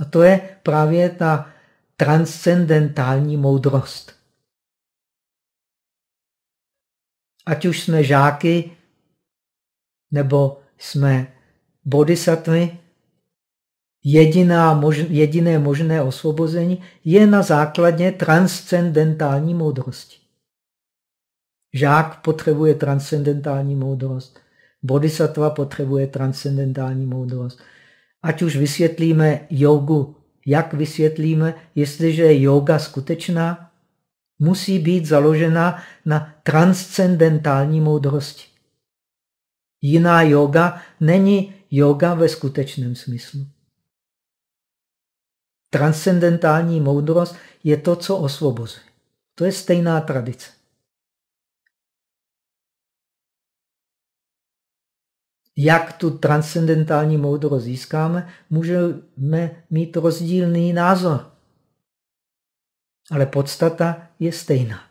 A to je právě ta transcendentální moudrost. Ať už jsme žáky, nebo jsme bodhisattvy, jediná mož, jediné možné osvobození je na základě transcendentální moudrosti. Žák potřebuje transcendentální moudrost, bodhisattva potřebuje transcendentální moudrost. Ať už vysvětlíme jogu, jak vysvětlíme, jestliže je yoga skutečná, musí být založena na transcendentální moudrosti. Jiná yoga není yoga ve skutečném smyslu. transcendentální moudrost je to, co osvobozuje. To je stejná tradice. Jak tu transcendentální moudrost získáme, můžeme mít rozdílný názor. Ale podstata je stejná.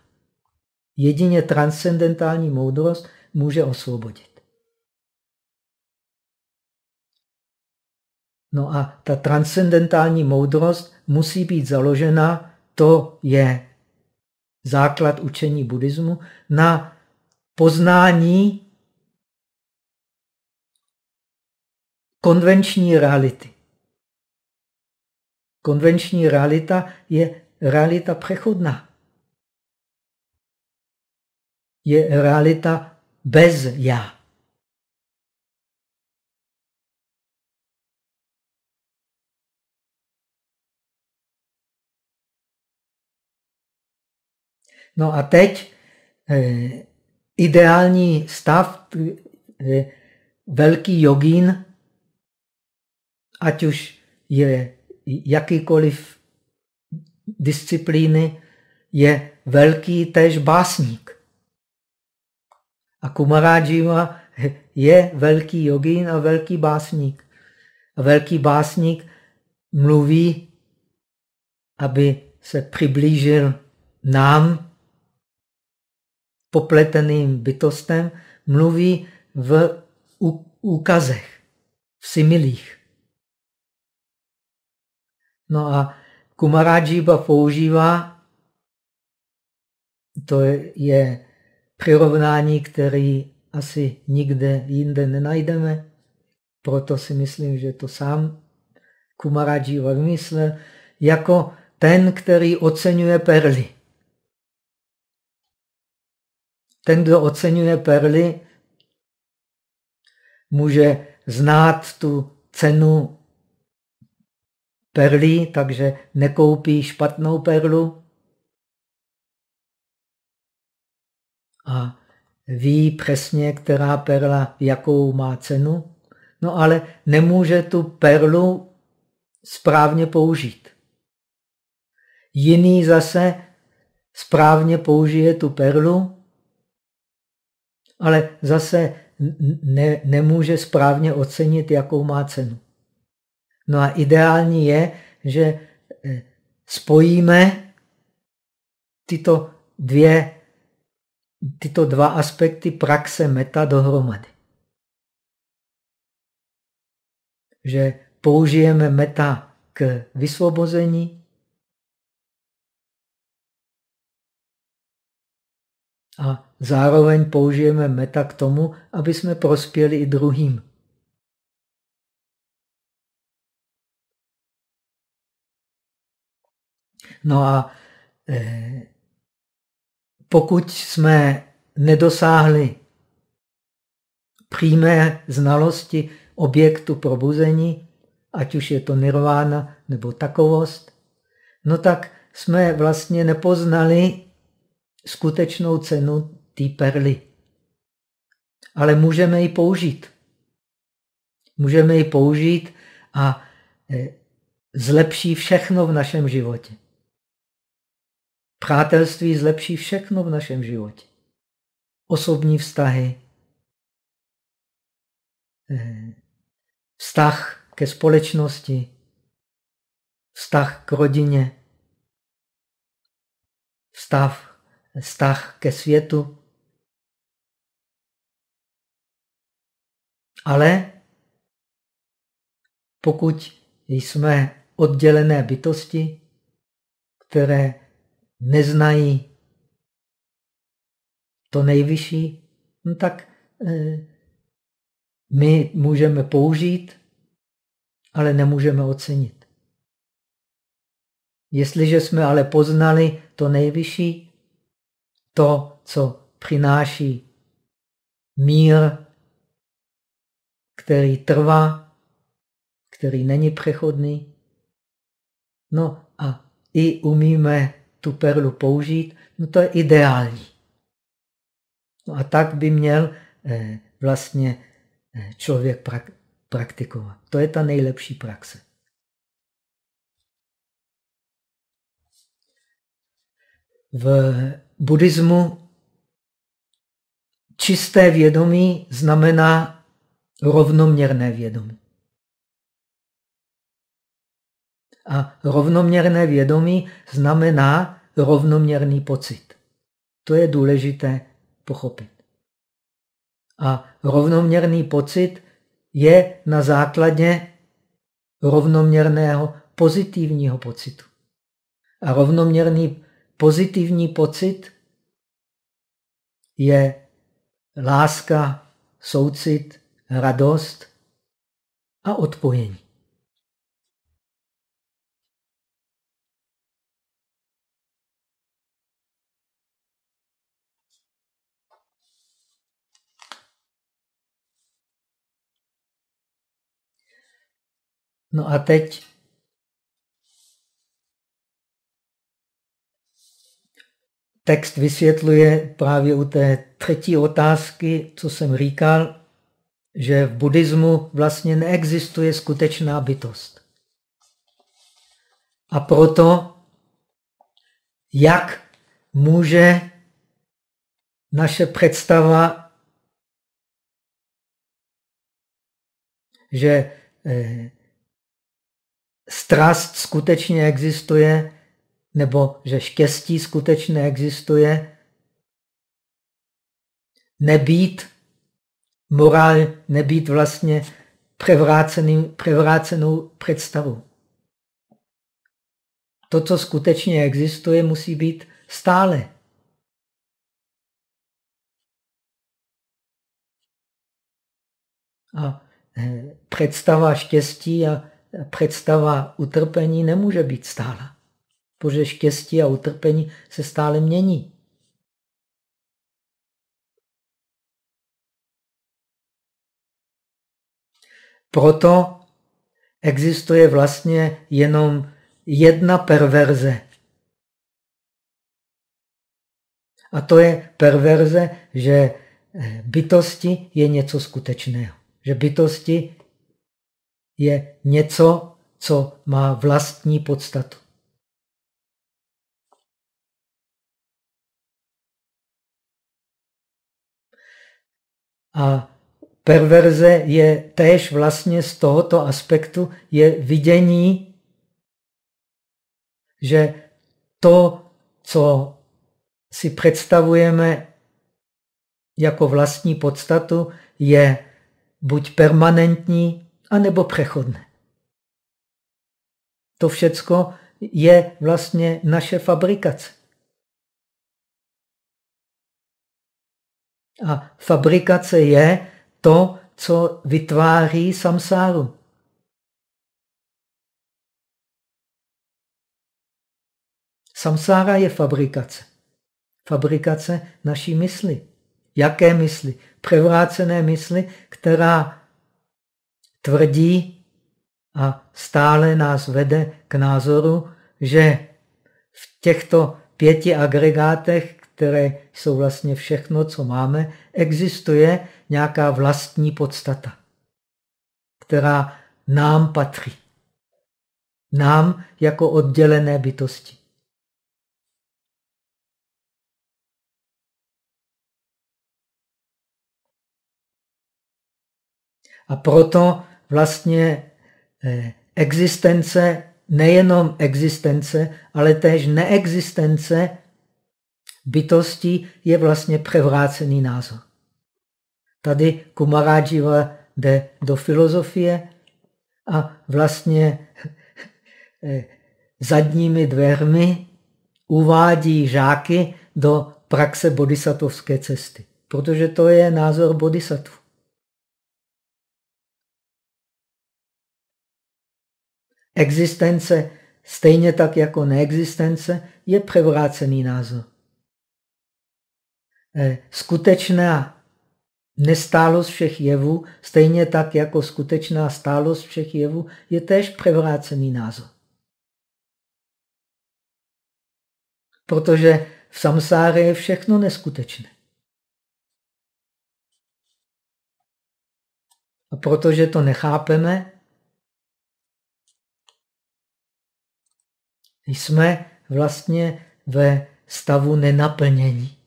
Jedině transcendentální moudrost může osvobodit. No a ta transcendentální moudrost musí být založena, to je základ učení buddhismu, na poznání konvenční reality. Konvenční realita je realita přechodná. Je realita bez já. No a teď eh, ideální stav, eh, velký jogín, ať už je jakýkoliv disciplíny, je velký tež básník. A Kumarajiva je velký jogín a velký básník. A velký básník mluví, aby se přiblížil nám, popleteným bytostem, mluví v úkazech, v similích. No a Kumarajiba používá, to je přirovnání, který asi nikde jinde nenajdeme, proto si myslím, že to sám Kumarajiva vymyslel, jako ten, který oceňuje perly. Ten, kdo oceňuje perly, může znát tu cenu perlí, takže nekoupí špatnou perlu. A ví přesně, která perla jakou má cenu, no ale nemůže tu perlu správně použít. Jiný zase správně použije tu perlu, ale zase ne, nemůže správně ocenit, jakou má cenu. No a ideální je, že eh, spojíme tyto, dvě, tyto dva aspekty praxe meta dohromady. Že použijeme meta k vysvobození a zároveň použijeme meta k tomu, aby jsme prospěli i druhým. No a eh, pokud jsme nedosáhli přímé znalosti objektu probuzení, ať už je to nirvána nebo takovost, no tak jsme vlastně nepoznali skutečnou cenu té perly. Ale můžeme ji použít. Můžeme ji použít a eh, zlepší všechno v našem životě. Přátelství zlepší všechno v našem životě. Osobní vztahy, eh, vztah ke společnosti, vztah k rodině, vztah, vztah ke světu. Ale pokud jsme oddělené bytosti, které neznají to nejvyšší, no tak eh, my můžeme použít, ale nemůžeme ocenit. Jestliže jsme ale poznali to nejvyšší, to, co přináší mír, který trvá, který není přechodný. No a i umíme tu perlu použít, no to je ideální. No a tak by měl eh, vlastně eh, člověk praktikovat. To je ta nejlepší praxe. V buddhismu čisté vědomí znamená rovnoměrné vědomí. A rovnoměrné vědomí znamená rovnoměrný pocit. To je důležité pochopit. A rovnoměrný pocit je na základě rovnoměrného pozitivního pocitu. A rovnoměrný pozitivní pocit je láska, soucit, radost a odpojení. No a teď text vysvětluje právě u té třetí otázky, co jsem říkal, že v buddhismu vlastně neexistuje skutečná bytost. A proto, jak může naše představa, že eh, strast skutečně existuje, nebo že štěstí skutečně existuje, nebýt morál, nebýt vlastně převrácenou představou. To, co skutečně existuje, musí být stále. A eh, představa štěstí a představa utrpení nemůže být stála, protože štěstí a utrpení se stále mění. Proto existuje vlastně jenom jedna perverze. A to je perverze, že bytosti je něco skutečného. Že bytosti je něco, co má vlastní podstatu. A perverze je též vlastně z tohoto aspektu je vidění, že to, co si představujeme jako vlastní podstatu, je buď permanentní, anebo přechodné. To všecko je vlastně naše fabrikace. A fabrikace je to, co vytváří samsáru. Samsára je fabrikace. Fabrikace naší mysli. Jaké mysli? Převrácené mysli, která tvrdí a stále nás vede k názoru, že v těchto pěti agregátech, které jsou vlastně všechno, co máme, existuje nějaká vlastní podstata, která nám patří. Nám jako oddělené bytosti. A proto vlastně eh, existence, nejenom existence, ale též neexistence bytosti je vlastně převrácený názor. Tady Kumarajiva jde do filozofie a vlastně eh, zadními dveřmi uvádí žáky do praxe bodhisattvovské cesty, protože to je názor bodhisattva. Existence, stejně tak jako neexistence, je převrácený názor. Eh, skutečná nestálost všech jevů, stejně tak jako skutečná stálost všech jevů, je též převrácený názor. Protože v samsáře je všechno neskutečné. A protože to nechápeme, jsme vlastně ve stavu nenaplnění.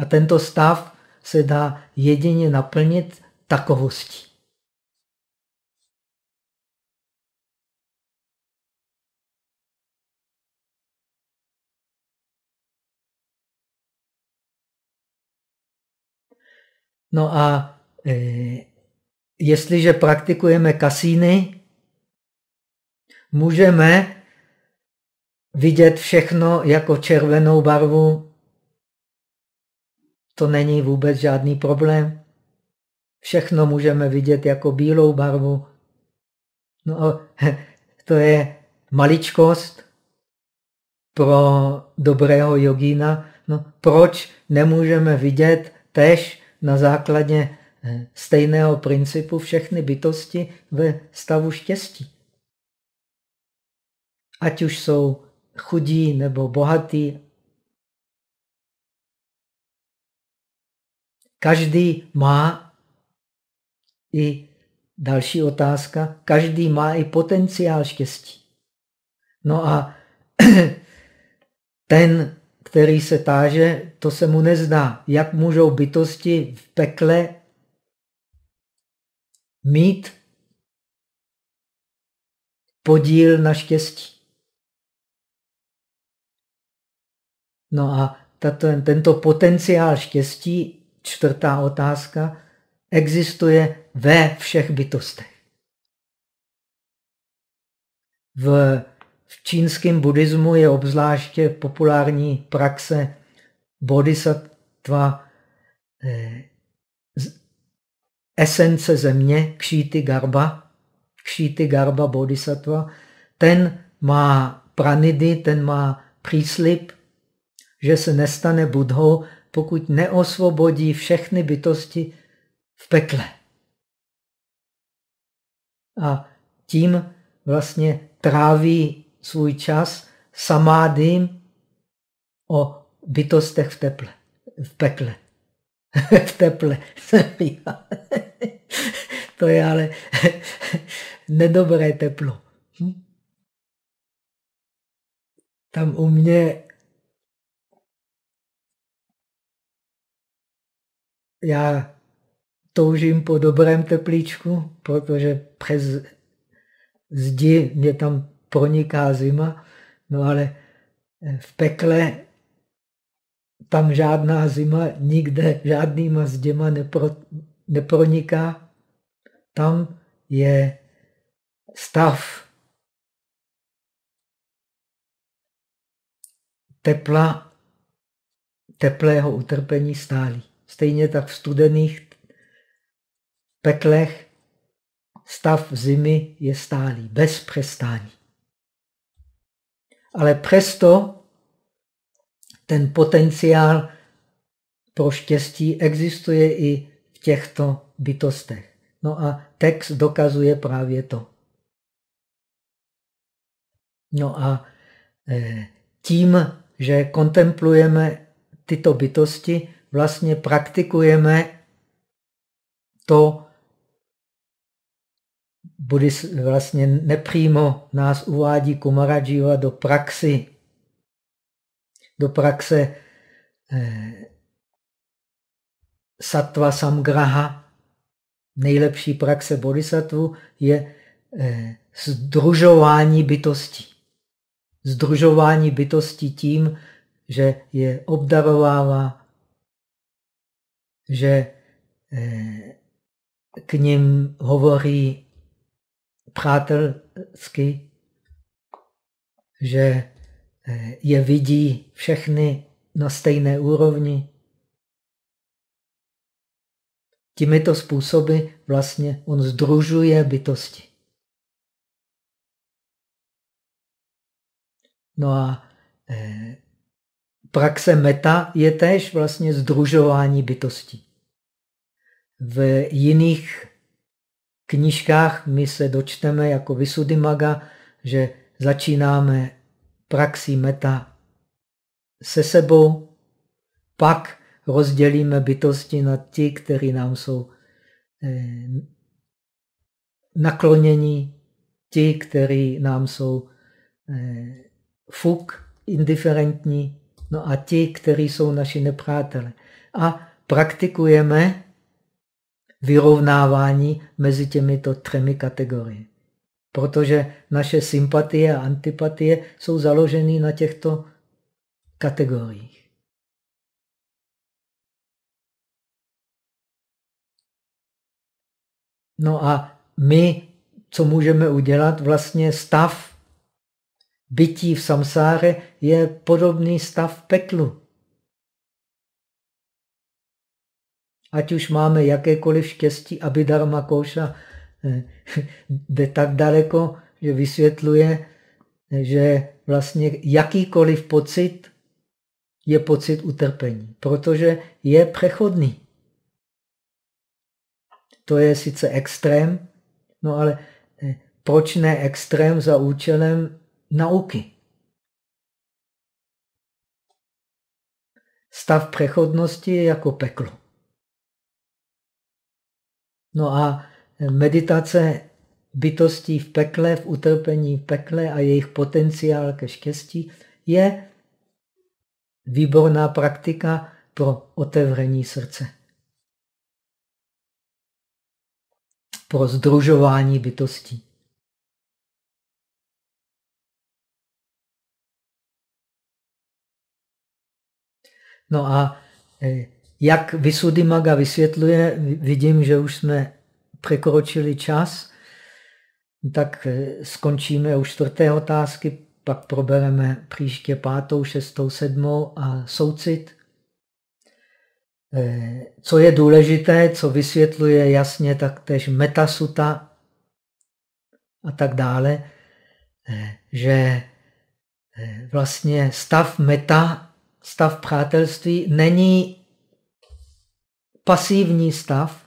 A tento stav se dá jedině naplnit takovostí. No a e, jestliže praktikujeme kasíny, můžeme vidět všechno jako červenou barvu. To není vůbec žádný problém. Všechno můžeme vidět jako bílou barvu. No (laughs) to je maličkost pro dobrého jogína. No, proč nemůžeme vidět tež na základě eh, stejného principu všechny bytosti ve stavu štěstí. Ať už jsou chudí nebo bohatí. Každý má i další otázka, každý má i potenciál štěstí. No a (clears throat) ten který se táže, to se mu nezdá. Jak můžou bytosti v pekle mít podíl na štěstí? No a tato, tento potenciál štěstí, čtvrtá otázka, existuje ve všech bytostech. V v čínském buddhismu je obzvláště populární praxe bodhisattva, eh, esence země, kšíty garba, kšíty garba bodhisattva, ten má pranidy, ten má příslip, že se nestane budhou, pokud neosvobodí všechny bytosti v pekle. A tím vlastně tráví svůj čas samádím o bytostech v teple, v pekle. (laughs) v teple. (laughs) to je ale (laughs) nedobré teplo. Hm? Tam u mě já toužím po dobrém teplíčku, protože přes zdi mě tam proniká zima, no ale eh, v pekle tam žádná zima nikde žádnýma zděma nepro, neproniká. Tam je stav tepla, teplého utrpení stálý. Stejně tak v studených peklech stav zimy je stálý, bez přestání. Ale přesto ten potenciál pro štěstí existuje i v těchto bytostech. No a text dokazuje právě to. No a e, tím, že kontemplujeme tyto bytosti, vlastně praktikujeme to, Buddhist vlastně nepřímo nás uvádí Kumarajiva do praxi, do praxe eh, sattva samgraha. Nejlepší praxe bodhisattva je eh, združování bytostí. Združování bytostí tím, že je obdarovává, že eh, k ním hovorí přátelsky, že eh, je vidí všechny na stejné úrovni. Těmito způsoby vlastně on združuje bytosti. No a eh, praxe meta je též vlastně združování bytostí. V jiných knížkách my se dočteme jako Visuddhimaga, že začínáme praxi meta se sebou, pak rozdělíme bytosti na ti, kteří nám jsou eh, naklonění ti, kteří nám jsou eh, fuk, indiferentní, no a ti, kteří jsou naši nepřátelé. A praktikujeme vyrovnávání mezi těmito třemi kategoriemi. Protože naše sympatie a antipatie jsou založeny na těchto kategoriích. No a my, co můžeme udělat, vlastně stav bytí v samsáře je podobný stav v peklu. Ať už máme jakékoliv štěstí, aby Dharma Koša eh, (laughs) jde tak daleko, že vysvětluje, že vlastně jakýkoliv pocit je pocit utrpení, protože je přechodný. To je sice extrém, no ale eh, proč ne extrém za účelem nauky? Stav přechodnosti je jako peklo. No a meditace bytostí v pekle, v utrpení v pekle a jejich potenciál ke štěstí je výborná praktika pro otevření srdce. Pro združování bytostí. No a eh, jak Visuddhimaga vysvětluje, vidím, že už jsme překročili čas, tak eh, skončíme u čtvrté otázky, pak probereme příště pátou, šestou, sedmou a soucit. Eh, co je důležité, co vysvětluje jasně taktéž metasuta a tak dále, že vlastně stav meta, stav přátelství není pasivní stav.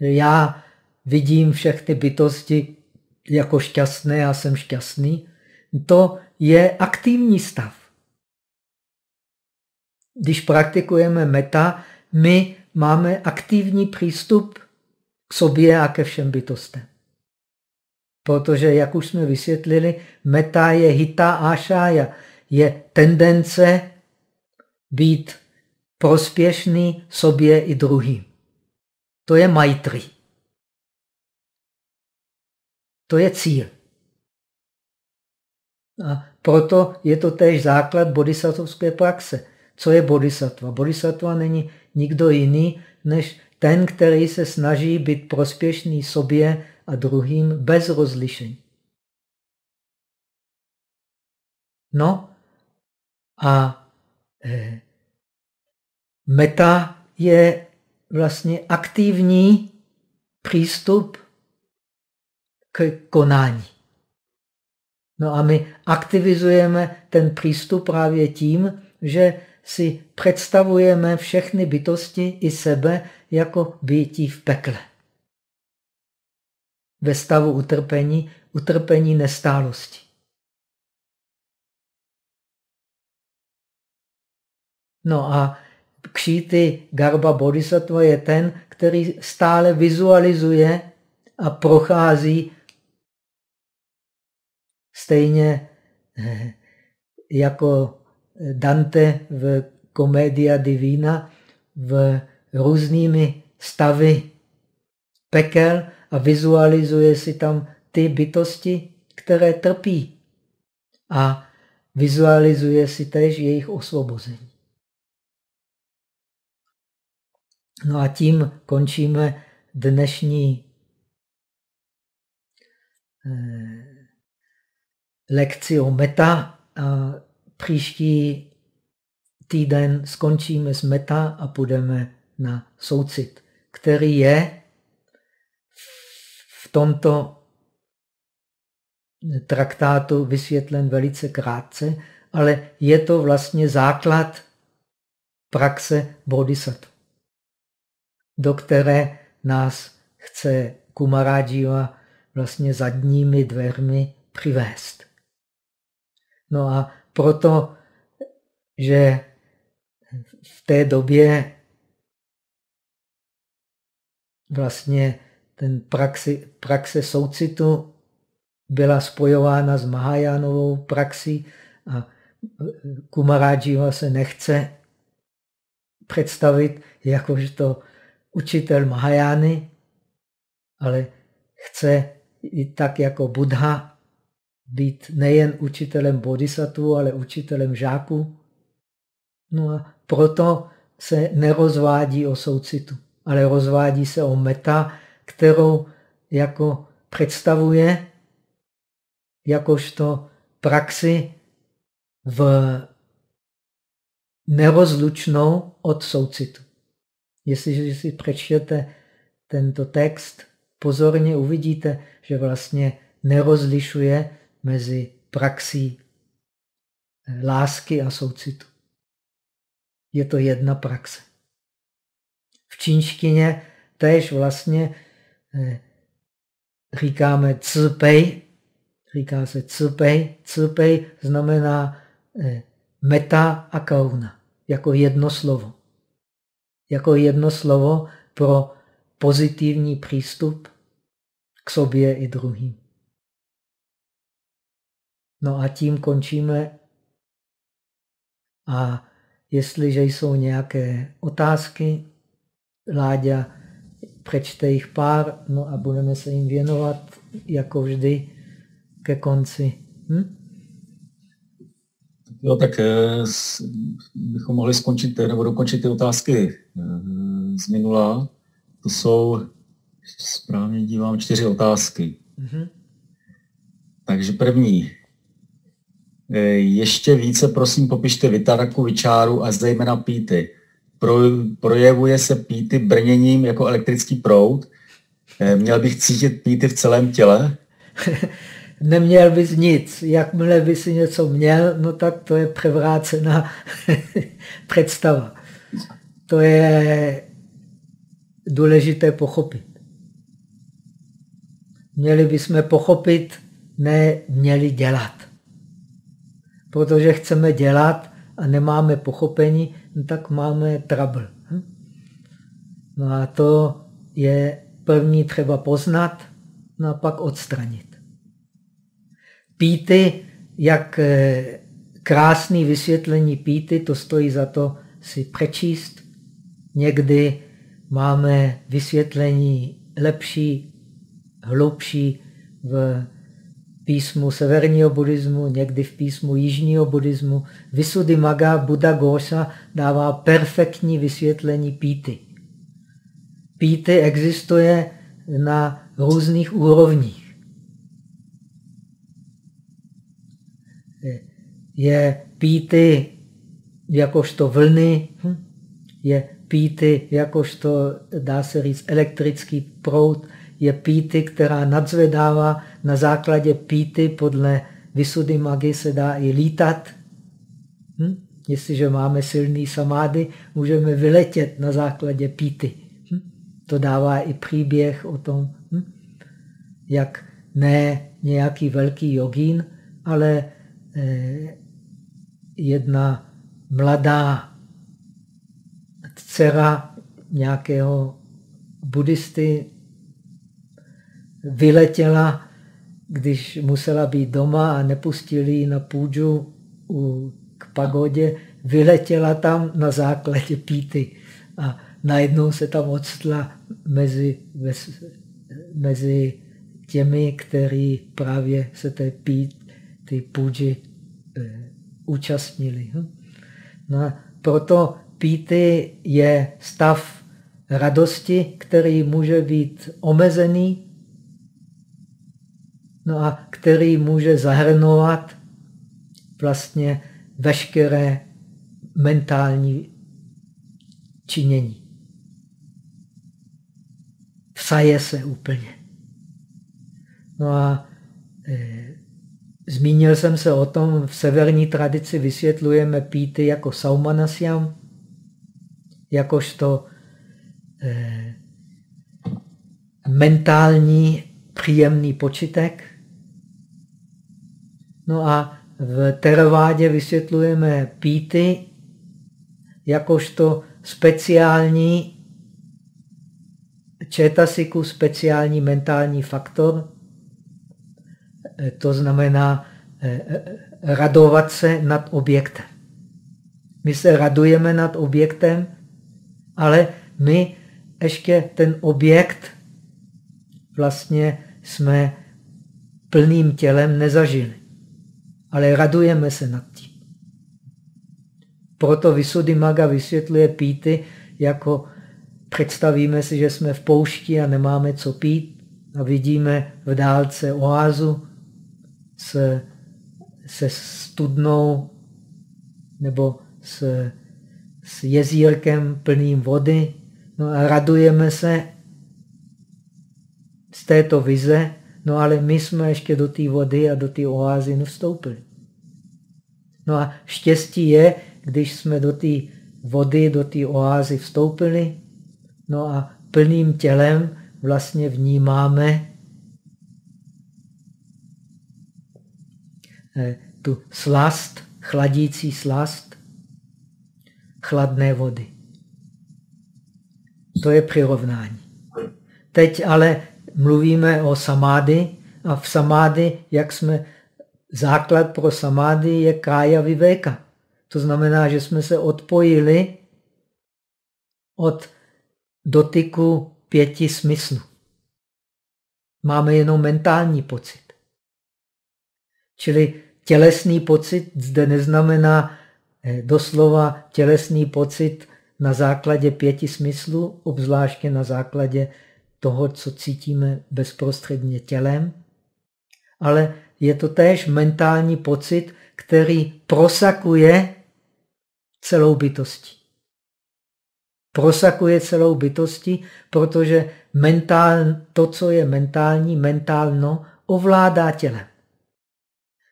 Já vidím všechny bytosti jako šťastné, já jsem šťastný. To je aktivní stav. Když praktikujeme meta, my máme aktivní přístup k sobě a ke všem bytostem. Protože, jak už jsme vysvětlili, meta je hita ášája, je tendence být prospěšný sobě i druhým. To je majtri. To je cíl. A proto je to též základ bodhisattvské praxe. Co je bodhisattva? Bodhisattva není nikdo jiný, než ten, který se snaží být prospěšný sobě a druhým bez rozlišení. No a eh, Meta je vlastně aktivní přístup k konání. No a my aktivizujeme ten přístup právě tím, že si představujeme všechny bytosti i sebe jako bytí v pekle. Ve stavu utrpení, utrpení nestálosti. No a kšíty Garba Bodhisattva je ten, který stále vizualizuje a prochází stejně eh, jako Dante v Comedia Divina v různými stavy pekel a vizualizuje si tam ty bytosti, které trpí. A vizualizuje si též jejich osvobození. No a tím končíme dnešní eh, lekci o meta. A příští týden skončíme s meta a půjdeme na soucit, který je v tomto traktátu vysvětlen velice krátce, ale je to vlastně základ praxe bodhisattva do které nás chce Kumarajiva vlastně zadními dveřmi přivést. No a proto, že v té době vlastně ten praxi, praxe soucitu byla spojována s Mahajánovou praxí a Kumarájiva se nechce představit jakožto učitel Mahajány, ale chce i tak jako Buddha být nejen učitelem bodhisattva, ale učitelem žáků. No a proto se nerozvádí o soucitu, ale rozvádí se o meta, kterou jako představuje jakožto praxi v nerozlučnou od soucitu. Jestliže si přečtete tento text, pozorně uvidíte, že vlastně nerozlišuje mezi praxí lásky a soucitu. Je to jedna praxe. V čínštině též vlastně eh, říkáme cpej, říká se cpej. Cpej znamená eh, meta a kauna, jako jedno slovo. Jako jedno slovo pro pozitivní přístup k sobě i druhým. No a tím končíme. A jestliže jsou nějaké otázky, Láďa přečte jich pár, no a budeme se jim věnovat jako vždy ke konci. Hm? Jo, tak eh, bychom mohli skončit nebo dokončit ty otázky eh, z minula. To jsou, správně dívám, čtyři otázky. Mm-hmm. Takže první. Eh, ještě více prosím popište Vitaraku, Vyčáru a zejména píty. Pro, projevuje se píty brněním jako elektrický proud. Měl bych cítit píty v celém těle? (laughs) neměl bys nic. Jakmile by si něco měl, no tak to je převrácená (laughs) představa. To je důležité pochopit. Měli bychom pochopit, ne měli dělat. Protože chceme dělat a nemáme pochopení, no tak máme trouble. Hm? No a to je první třeba poznat, no a pak odstranit píty, jak eh, krásný vysvětlení píty, to stojí za to si přečíst. Někdy máme vysvětlení lepší, hlubší v písmu severního buddhismu, někdy v písmu jižního buddhismu. Visuddhimagga Buddha Ghosa dává perfektní vysvětlení píty. Píty existuje na různých úrovních. Je píty jakožto vlny, hm? je píty jakožto, dá se říct, elektrický proud, je píty, která nadzvedává na základě píty podle vysudy magy se dá i lítat. Hm? Jestliže máme silný samády, můžeme vyletět na základě píty. Hm? To dává i příběh o tom, hm? jak ne nějaký velký jogín, ale eh, jedna mladá dcera nějakého buddhisty vyletěla, když musela být doma a nepustili ji na půdžu k pagodě, vyletěla tam na základě píty a najednou se tam odstla mezi, mezi těmi, kteří právě se té pít, ty půdži účastnili. Hm? No a proto píty je stav radosti, který může být omezený, no a který může zahrnovat vlastně veškeré mentální činění. Vsaje se úplně. No a Zmínil jsem se o tom, v severní tradici vysvětlujeme píty jako saumanasyam, jakožto eh, mentální příjemný počitek. No a v teravádě vysvětlujeme píty jakožto speciální četasiku speciální mentální faktor, to znamená eh, eh, radovat se nad objektem. My se radujeme nad objektem, ale my ještě ten objekt vlastně jsme plným tělem nezažili. Ale radujeme se nad tím. Proto Maga vysvětluje píty jako představíme si, že jsme v poušti a nemáme co pít a vidíme v dálce oázu se, se studnou nebo s, s jezírkem plným vody. No a radujeme se z této vize, no ale my jsme ještě do té vody a do té oázy nevstoupili. No a štěstí je, když jsme do té vody, do té oázy vstoupili, no a plným tělem vlastně vnímáme tu slast, chladící slast chladné vody. To je přirovnání. Teď ale mluvíme o samády a v samády, jak jsme, základ pro samády je kája vivéka. To znamená, že jsme se odpojili od dotyku pěti smyslů. Máme jenom mentální pocit. Čili tělesný pocit zde neznamená eh, doslova tělesný pocit na základě pěti smyslů, obzvláště na základě toho, co cítíme bezprostředně tělem, ale je to též mentální pocit, který prosakuje celou bytostí. Prosakuje celou bytostí, protože mentál, to, co je mentální, mentálno, ovládá tělem.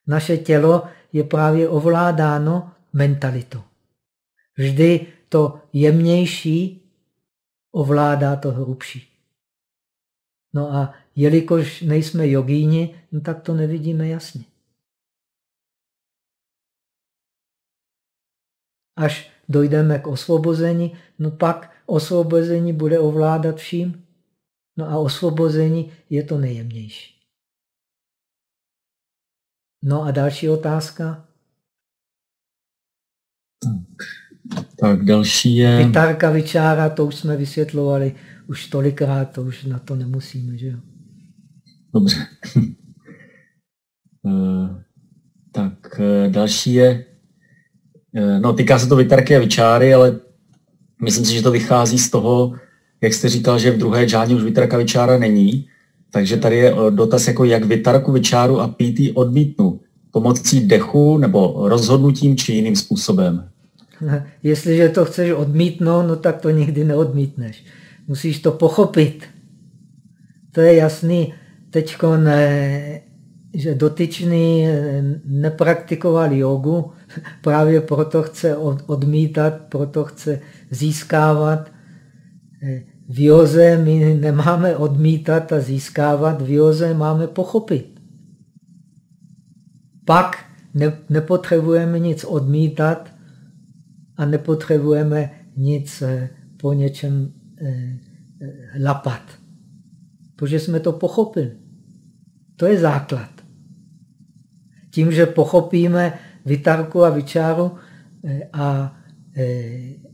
Naše tělo je právě ovládáno mentalitou. Vždy to jemnější ovládá to hrubší. No a jelikož nejsme jogíni, no tak to nevidíme jasně. Až dojdeme k osvobození, no pak osvobození bude ovládat vším. No a osvobození je to nejjemnější. No a další otázka. Tak další je... Vitarka vyčára, to už jsme vysvětlovali už tolikrát, to už na to nemusíme, že jo? Dobře. uh, (laughs) tak uh, další je Eh, no, týká se to vytarky a vyčáry, ale myslím si, že to vychází z toho, jak jste říkal, že v druhé džáně už vytarka vyčára není, takže tady je eh, dotaz, jako jak vytarku, vyčáru a pítý odmítnu. Pomocí dechu nebo rozhodnutím či jiným způsobem? (laughs) Jestliže to chceš odmítnout, no tak to nikdy neodmítneš. Musíš to pochopit. To je jasný. Teď ne, že dotyčný eh, nepraktikoval jogu, (laughs) právě proto chce odmítat, proto chce získávat. Eh, v joze my nemáme odmítat a získávat, v joze máme pochopit. Pak ne, nepotřebujeme nic odmítat a nepotřebujeme nic eh, po něčem lapat. Protože jsme to pochopili. To je základ. Tím, že pochopíme vytarku a vyčáru eh, a eh,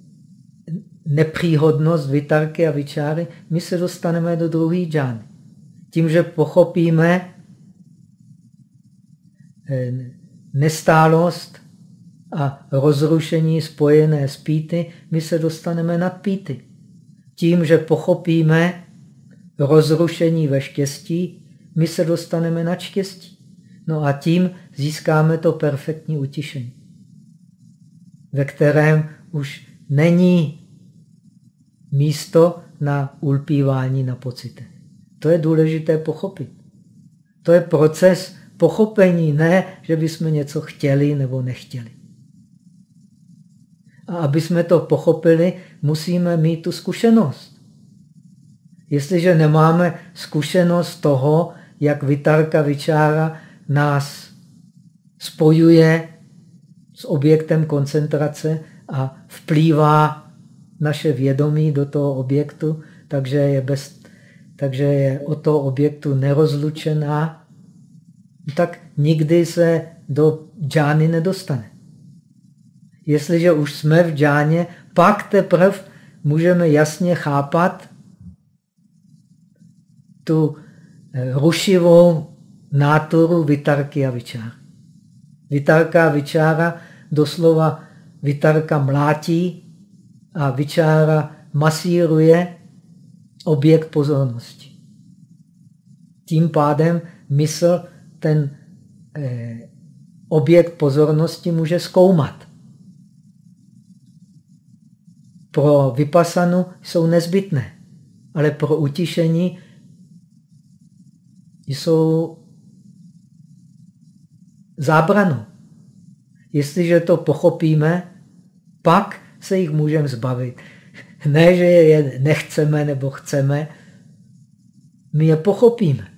nepříhodnost vytarky a vyčáry, my se dostaneme do druhé džány. Tím, že pochopíme eh, nestálost a rozrušení spojené s píty, my se dostaneme nad píty. Tím, že pochopíme rozrušení ve štěstí, my se dostaneme nad štěstí. No a tím získáme to perfektní utišení, ve kterém už není místo na ulpívání na pocity. To je důležité pochopit. To je proces pochopení, ne, že bychom něco chtěli nebo nechtěli. A aby jsme to pochopili, musíme mít tu zkušenost. Jestliže nemáme zkušenost toho, jak vytarka vyčára nás spojuje s objektem koncentrace a vplývá naše vědomí do toho objektu, takže je bez, takže je o toho objektu nerozlučená, tak nikdy se do džány nedostane. Jestliže už jsme v džáně, pak teprve můžeme jasně chápat tu eh, rušivou náturu vitarky a vyčára. Vitarka a vyčára doslova vitarka mlátí a vyčára masíruje objekt pozornosti. Tím pádem mysl ten eh, objekt pozornosti může zkoumat. Pro vypasanu jsou nezbytné, ale pro utišení jsou zábranou. Jestliže to pochopíme, pak se jich můžeme zbavit. Ne, že je nechceme nebo chceme, my je pochopíme.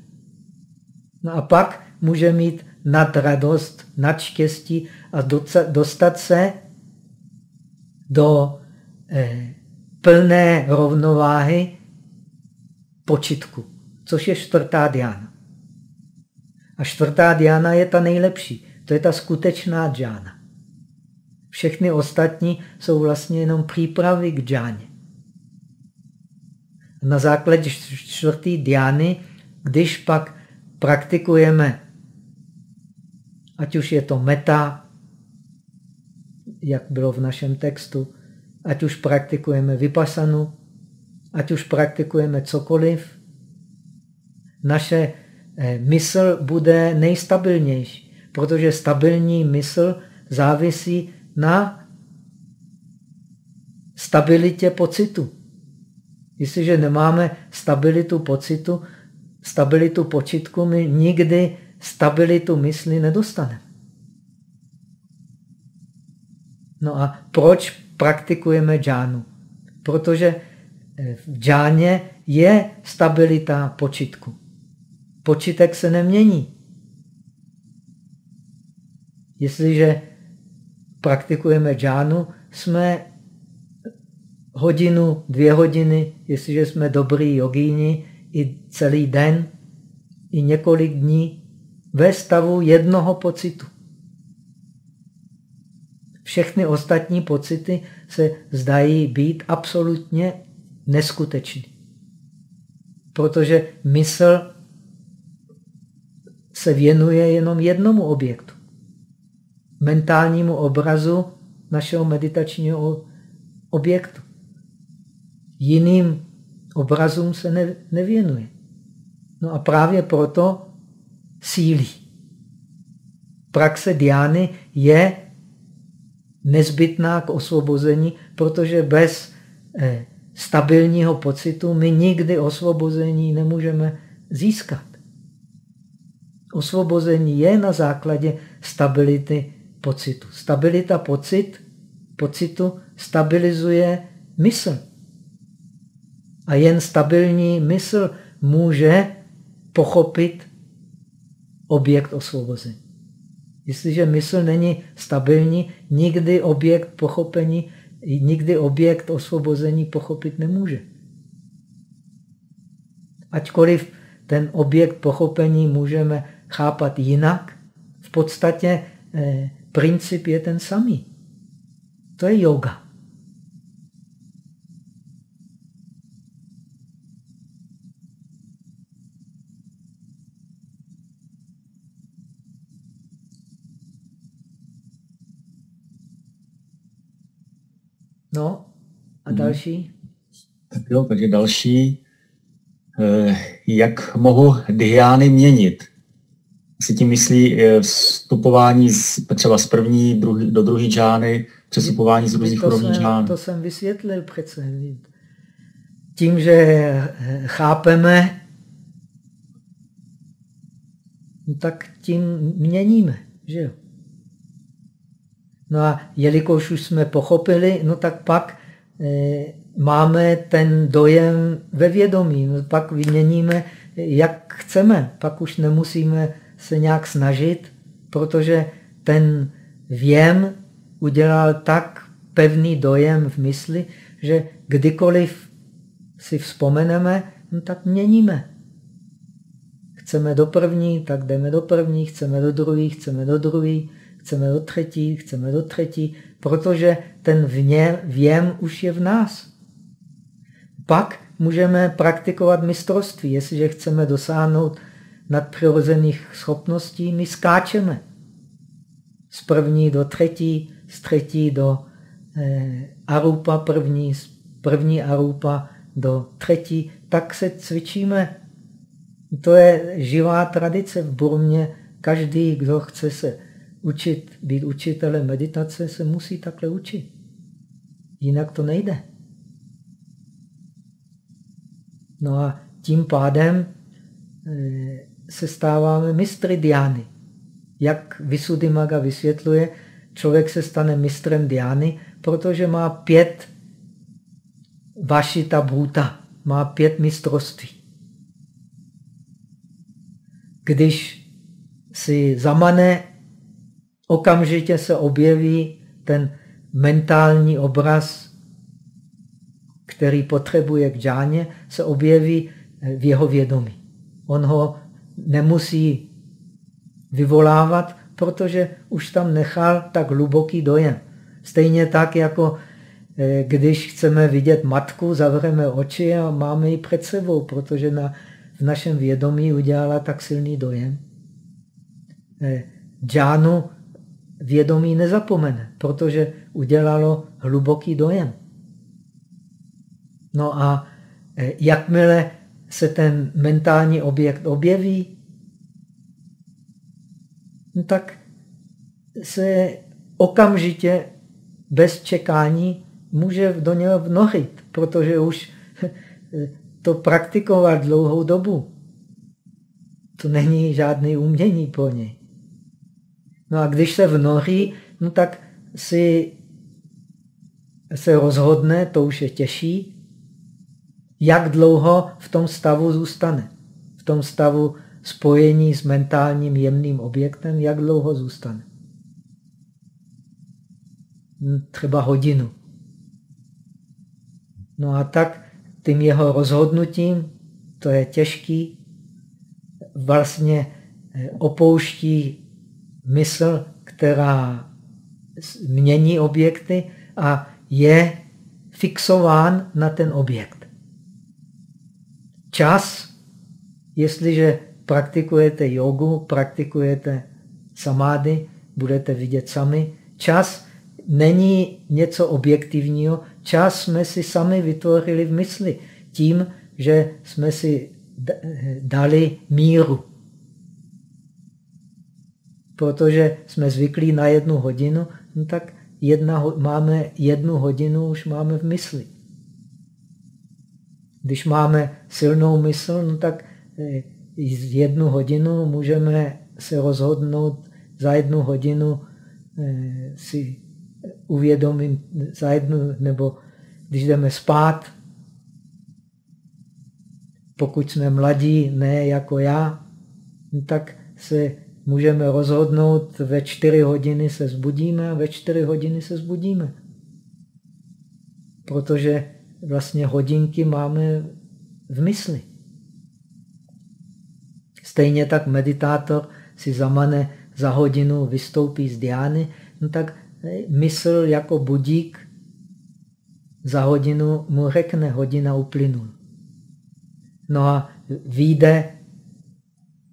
No a pak může mít nad radost, nad štěstí a dostat se do eh, plné rovnováhy počitku, což je čtvrtá diána. A čtvrtá diána je ta nejlepší. To je ta skutečná džána. Všechny ostatní jsou vlastně jenom přípravy k džáně. Na základě čtvrtý diány, když pak praktikujeme, ať už je to meta, jak bylo v našem textu, ať už praktikujeme vypasanu, ať už praktikujeme cokoliv, naše eh, mysl bude nejstabilnější, protože stabilní mysl závisí na stabilitě pocitu. Jestliže nemáme stabilitu pocitu, stabilitu počitku, my nikdy stabilitu mysli nedostaneme. No a proč praktikujeme džánu? Protože v džáně je stabilita počitku. Počitek se nemění. Jestliže praktikujeme džánu, jsme hodinu, dvě hodiny, jestliže jsme dobrý jogíni, i celý den, i několik dní ve stavu jednoho pocitu. Všechny ostatní pocity se zdají být absolutně neskutečný. Protože mysl se věnuje jenom jednomu objektu. Mentálnímu obrazu našeho meditačního objektu. Jiným obrazům se ne, nevěnuje. No a právě proto sílí. Praxe diány je nezbytná k osvobození, protože bez eh, stabilního pocitu my nikdy osvobození nemůžeme získat. Osvobození je na základě stability pocitu. Stabilita pocit, pocitu stabilizuje mysl. A jen stabilní mysl může pochopit objekt osvobození. Jestliže mysl není stabilní, nikdy objekt pochopení, nikdy objekt osvobození pochopit nemůže. Ačkoliv ten objekt pochopení můžeme chápat jinak, v podstatě eh, princip je ten samý. To je yoga. No a hmm. další? Tak jo, takže další. Eh, jak mohu diány měnit? Si tím myslí eh, vstupování z, třeba z první druhý, do druhé džány, přestupování z různých úrovní džán. To jsem vysvětlil přece. Tím, že eh, chápeme, no tak tím měníme, že jo? No a jelikož už jsme pochopili, no tak pak e, máme ten dojem ve vědomí. No pak vyměníme, jak chceme. Pak už nemusíme se nějak snažit, protože ten věm udělal tak pevný dojem v mysli, že kdykoliv si vzpomeneme, no tak měníme. Chceme do první, tak jdeme do první, chceme do druhý, chceme do druhý, chceme do třetí, chceme do třetí, protože ten vně, věm už je v nás. Pak můžeme praktikovat mistrovství. Jestliže chceme dosáhnout nadpřirozených schopností, my skáčeme. Z první do třetí, z třetí do eh, arupa první, z první arupa do třetí, tak se cvičíme. To je živá tradice v Burmě. Každý, kdo chce se učit, být učitelem meditace, se musí takhle učit. Jinak to nejde. No a tím pádem eh, se stáváme mistry diány. Jak Visuddhimaga vysvětluje, člověk se stane mistrem diány, protože má pět vašita bhuta, má pět mistrovství. Když si zamane, okamžitě se objeví ten mentální obraz, který potřebuje k džáně, se objeví v jeho vědomí. On ho nemusí vyvolávat, protože už tam nechal tak hluboký dojem. Stejně tak, jako eh, když chceme vidět matku, zavřeme oči a máme ji před sebou, protože na, v našem vědomí udělala tak silný dojem. Eh, džánu vědomí nezapomene, protože udělalo hluboký dojem. No a eh, jakmile se ten mentální objekt objeví, no tak se okamžitě bez čekání může do něho vnořit, protože už (laughs) to praktikoval dlouhou dobu. To není žádný umění pro něj. No a když se vnoří, no tak si se rozhodne, to už je těžší, jak dlouho v tom stavu zůstane. V tom stavu spojení s mentálním jemným objektem, jak dlouho zůstane. Hm, třeba hodinu. No a tak tím jeho rozhodnutím, to je těžký, vlastně eh, opouští mysl, která mění objekty a je fixován na ten objekt. Čas, jestliže praktikujete jogu, praktikujete samády, budete vidět sami, čas není něco objektivního, čas jsme si sami vytvořili v mysli tím, že jsme si dali míru. Protože jsme zvyklí na jednu hodinu, no tak jedna, máme jednu hodinu, už máme v mysli. Když máme silnou mysl, no tak eh, jednu hodinu můžeme se rozhodnout za jednu hodinu eh, si uvědomit za jednu, nebo když jdeme spát, pokud jsme mladí, ne jako já, no tak se můžeme rozhodnout, ve čtyři hodiny se zbudíme a ve čtyři hodiny se zbudíme. Protože vlastně hodinky máme v mysli. Stejně tak meditátor si zamane za hodinu, vystoupí z diány, no tak mysl jako budík za hodinu mu řekne, hodina uplynul. No a výjde,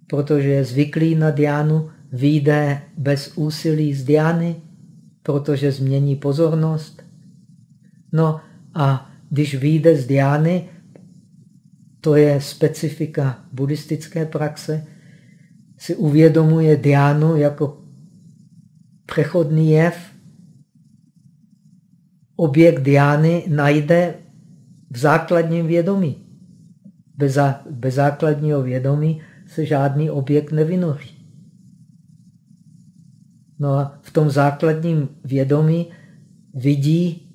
protože je zvyklý na diánu, výjde bez úsilí z diány, protože změní pozornost. No a když vyjde z diány, to je specifika buddhistické praxe, si uvědomuje diánu jako přechodný jev, objekt diány najde v základním vědomí. Bez, bez základního vědomí se žádný objekt nevynoří. No a v tom základním vědomí vidí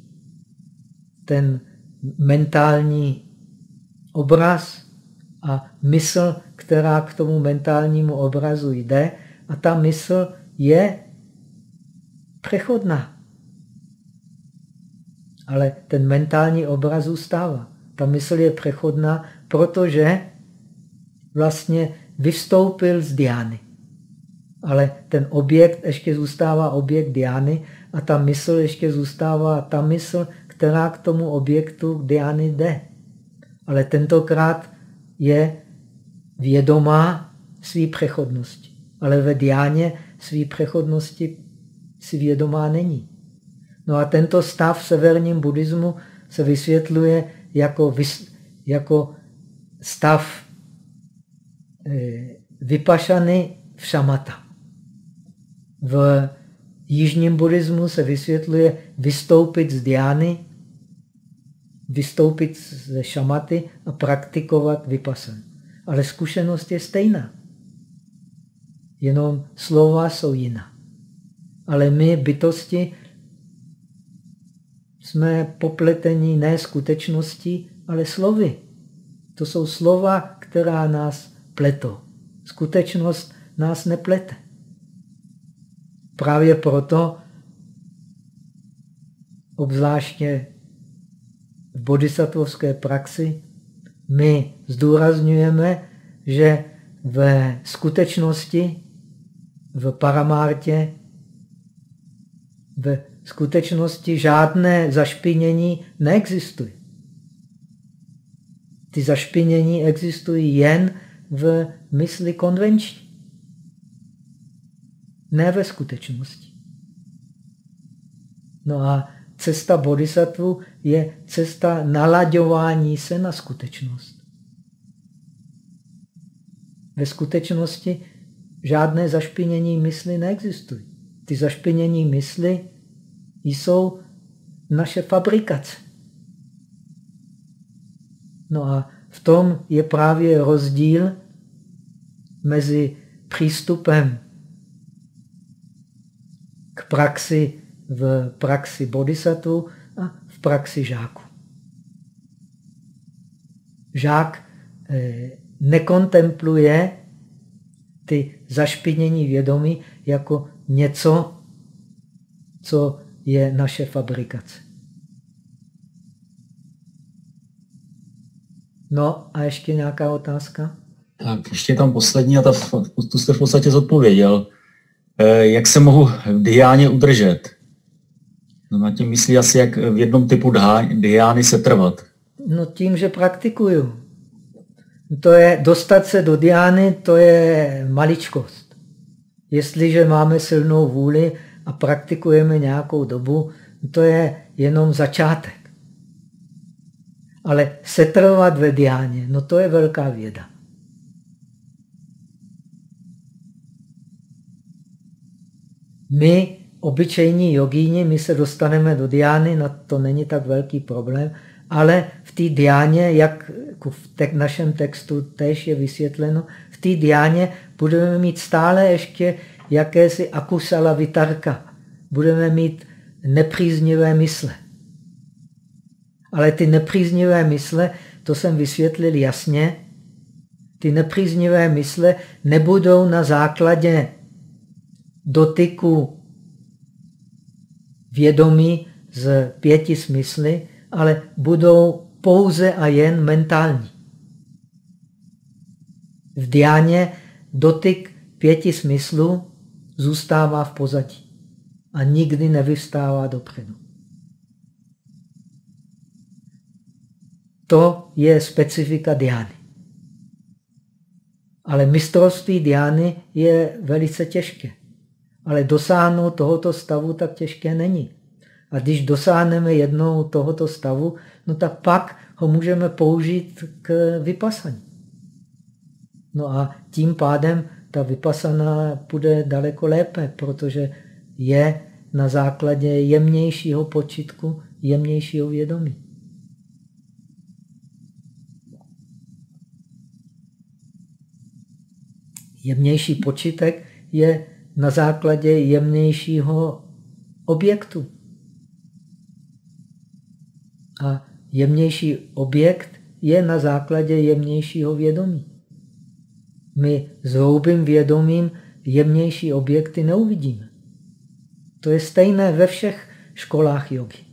ten mentální obraz a mysl, která k tomu mentálnímu obrazu jde, a ta mysl je přechodná. Ale ten mentální obraz zůstává. Ta mysl je přechodná, protože vlastně vystoupil z diány. Ale ten objekt ještě zůstává objekt diány a ta mysl ještě zůstává ta mysl, která k tomu objektu diány jde. Ale tentokrát je vědomá svý přechodnosti. Ale ve diáně svý přechodnosti si vědomá není. No a tento stav v severním buddhismu se vysvětluje jako, vys, jako stav e, vypašany v šamata. V jižním buddhismu se vysvětluje vystoupit z diány, vystoupit ze šamaty a praktikovat vypasan. Ale zkušenost je stejná. Jenom slova jsou jiná. Ale my, bytosti, jsme popletení ne skutečnosti, ale slovy. To jsou slova, která nás pletou. Skutečnost nás neplete. Právě proto, obzvláště bodhisattvovské praxi, my zdůrazňujeme, že ve skutečnosti, v paramártě, ve skutečnosti žádné zašpinění neexistuje. Ty zašpinění existují jen v mysli konvenční, ne ve skutečnosti. No a cesta bodhisattva je cesta nalaďování se na skutečnost. Ve skutečnosti žádné zašpinění mysli neexistují. Ty zašpinění mysli jsou naše fabrikace. No a v tom je právě rozdíl mezi přístupem k praxi v praxi bodhisattva a v praxi žáku. Žák eh, nekontempluje ty zašpinění vědomí jako něco, co je naše fabrikace. No a ještě nějaká otázka? Tak, ještě tam poslední a ta, tu jste v podstatě zodpověděl. Eh, jak se mohu v diáně udržet? No na tím myslí asi, jak v jednom typu diány se trvat. No tím, že praktikuju. To je, dostat se do diány, to je maličkost. Jestliže máme silnou vůli a praktikujeme nějakou dobu, to je jenom začátek. Ale setrvat ve diáně, no to je velká věda. My, obyčejní jogíni, my se dostaneme do diány, na to není tak velký problém, ale v té diáně, jak v te našem textu tež je vysvětleno, v té diáně budeme mít stále ještě jakési akusala vitarka. Budeme mít nepříznivé mysle. Ale ty nepříznivé mysle, to jsem vysvětlil jasně, ty nepříznivé mysle nebudou na základě dotyku vědomí z pěti smysly, ale budou pouze a jen mentální. V diáně dotyk pěti smyslů zůstává v pozadí a nikdy nevystává dopředu. To je specifika diány. Ale mistrovství diány je velice těžké. Ale dosáhnout tohoto stavu tak těžké není. A když dosáhneme jednou tohoto stavu, no tak pak ho můžeme použít k vypasání. No a tím pádem ta vypasaná bude daleko lépe, protože je na základě jemnějšího počitku, jemnějšího vědomí. Jemnější počitek je na základě jemnějšího objektu. A jemnější objekt je na základě jemnějšího vědomí. My s hloubým vědomím jemnější objekty neuvidíme. To je stejné ve všech školách jogy.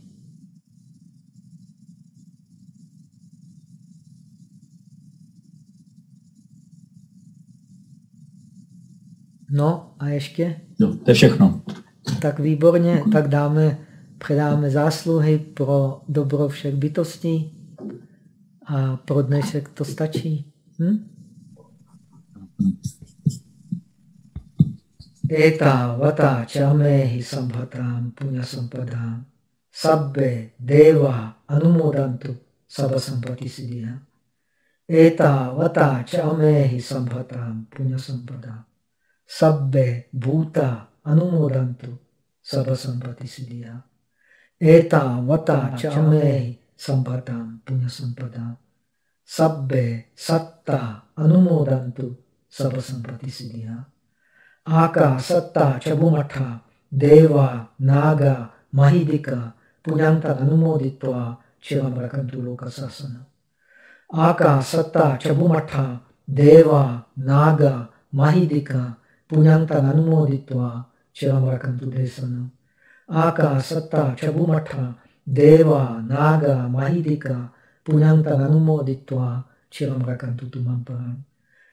No a ještě? Jo, to je všechno. Tak výborně, tak dáme, předáme zásluhy pro dobro všech bytostí a pro dnešek to stačí. Hm? Eta vata chamehi sambhatam punya sampadam sabbe deva anumodantu sabha sampati siddhya. Eta vata chamehi sambhatam punya sampadam sabbe bhuta anumodantu sabha sampati siddhya. Eta vata chamehi sambhatam punya sampadam sabbe satta anumodantu sabha sampati siddhya. Aka satta chabumata deva naga mahidika punyanta anumoditva chiram rakantu loka sasana. Aka satta chabumata deva naga mahidika punyanta anumoditva chiram rakantu desana. Aka satta chabumata deva naga mahidika punyanta anumoditva chiram rakantu tumamparam.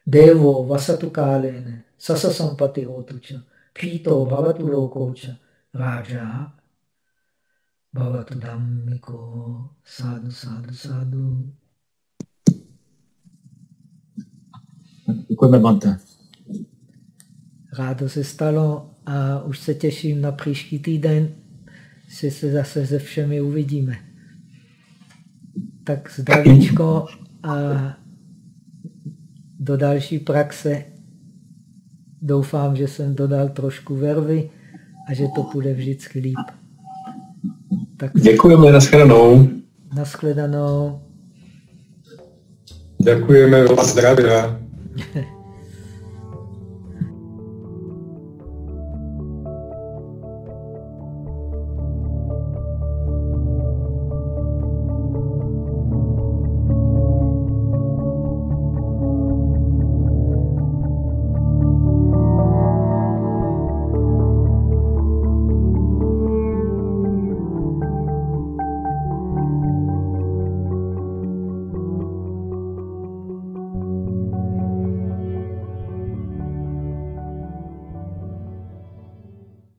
Devo vasatu kalene sasa sampati hotu cha, pito bhavatu loko cha, raja bhavatu dhammiko, sadhu, sadhu, sadhu. Děkujeme, Bante. Rádo se stalo a už se těším na příští týden, že se zase se všemi uvidíme. Tak zdravíčko a do další praxe doufám, že jsem dodal trošku vervy a že to půjde vždycky líp. Tak Děkujeme, nashledanou. Nashledanou. Děkujeme, zdravě. (laughs)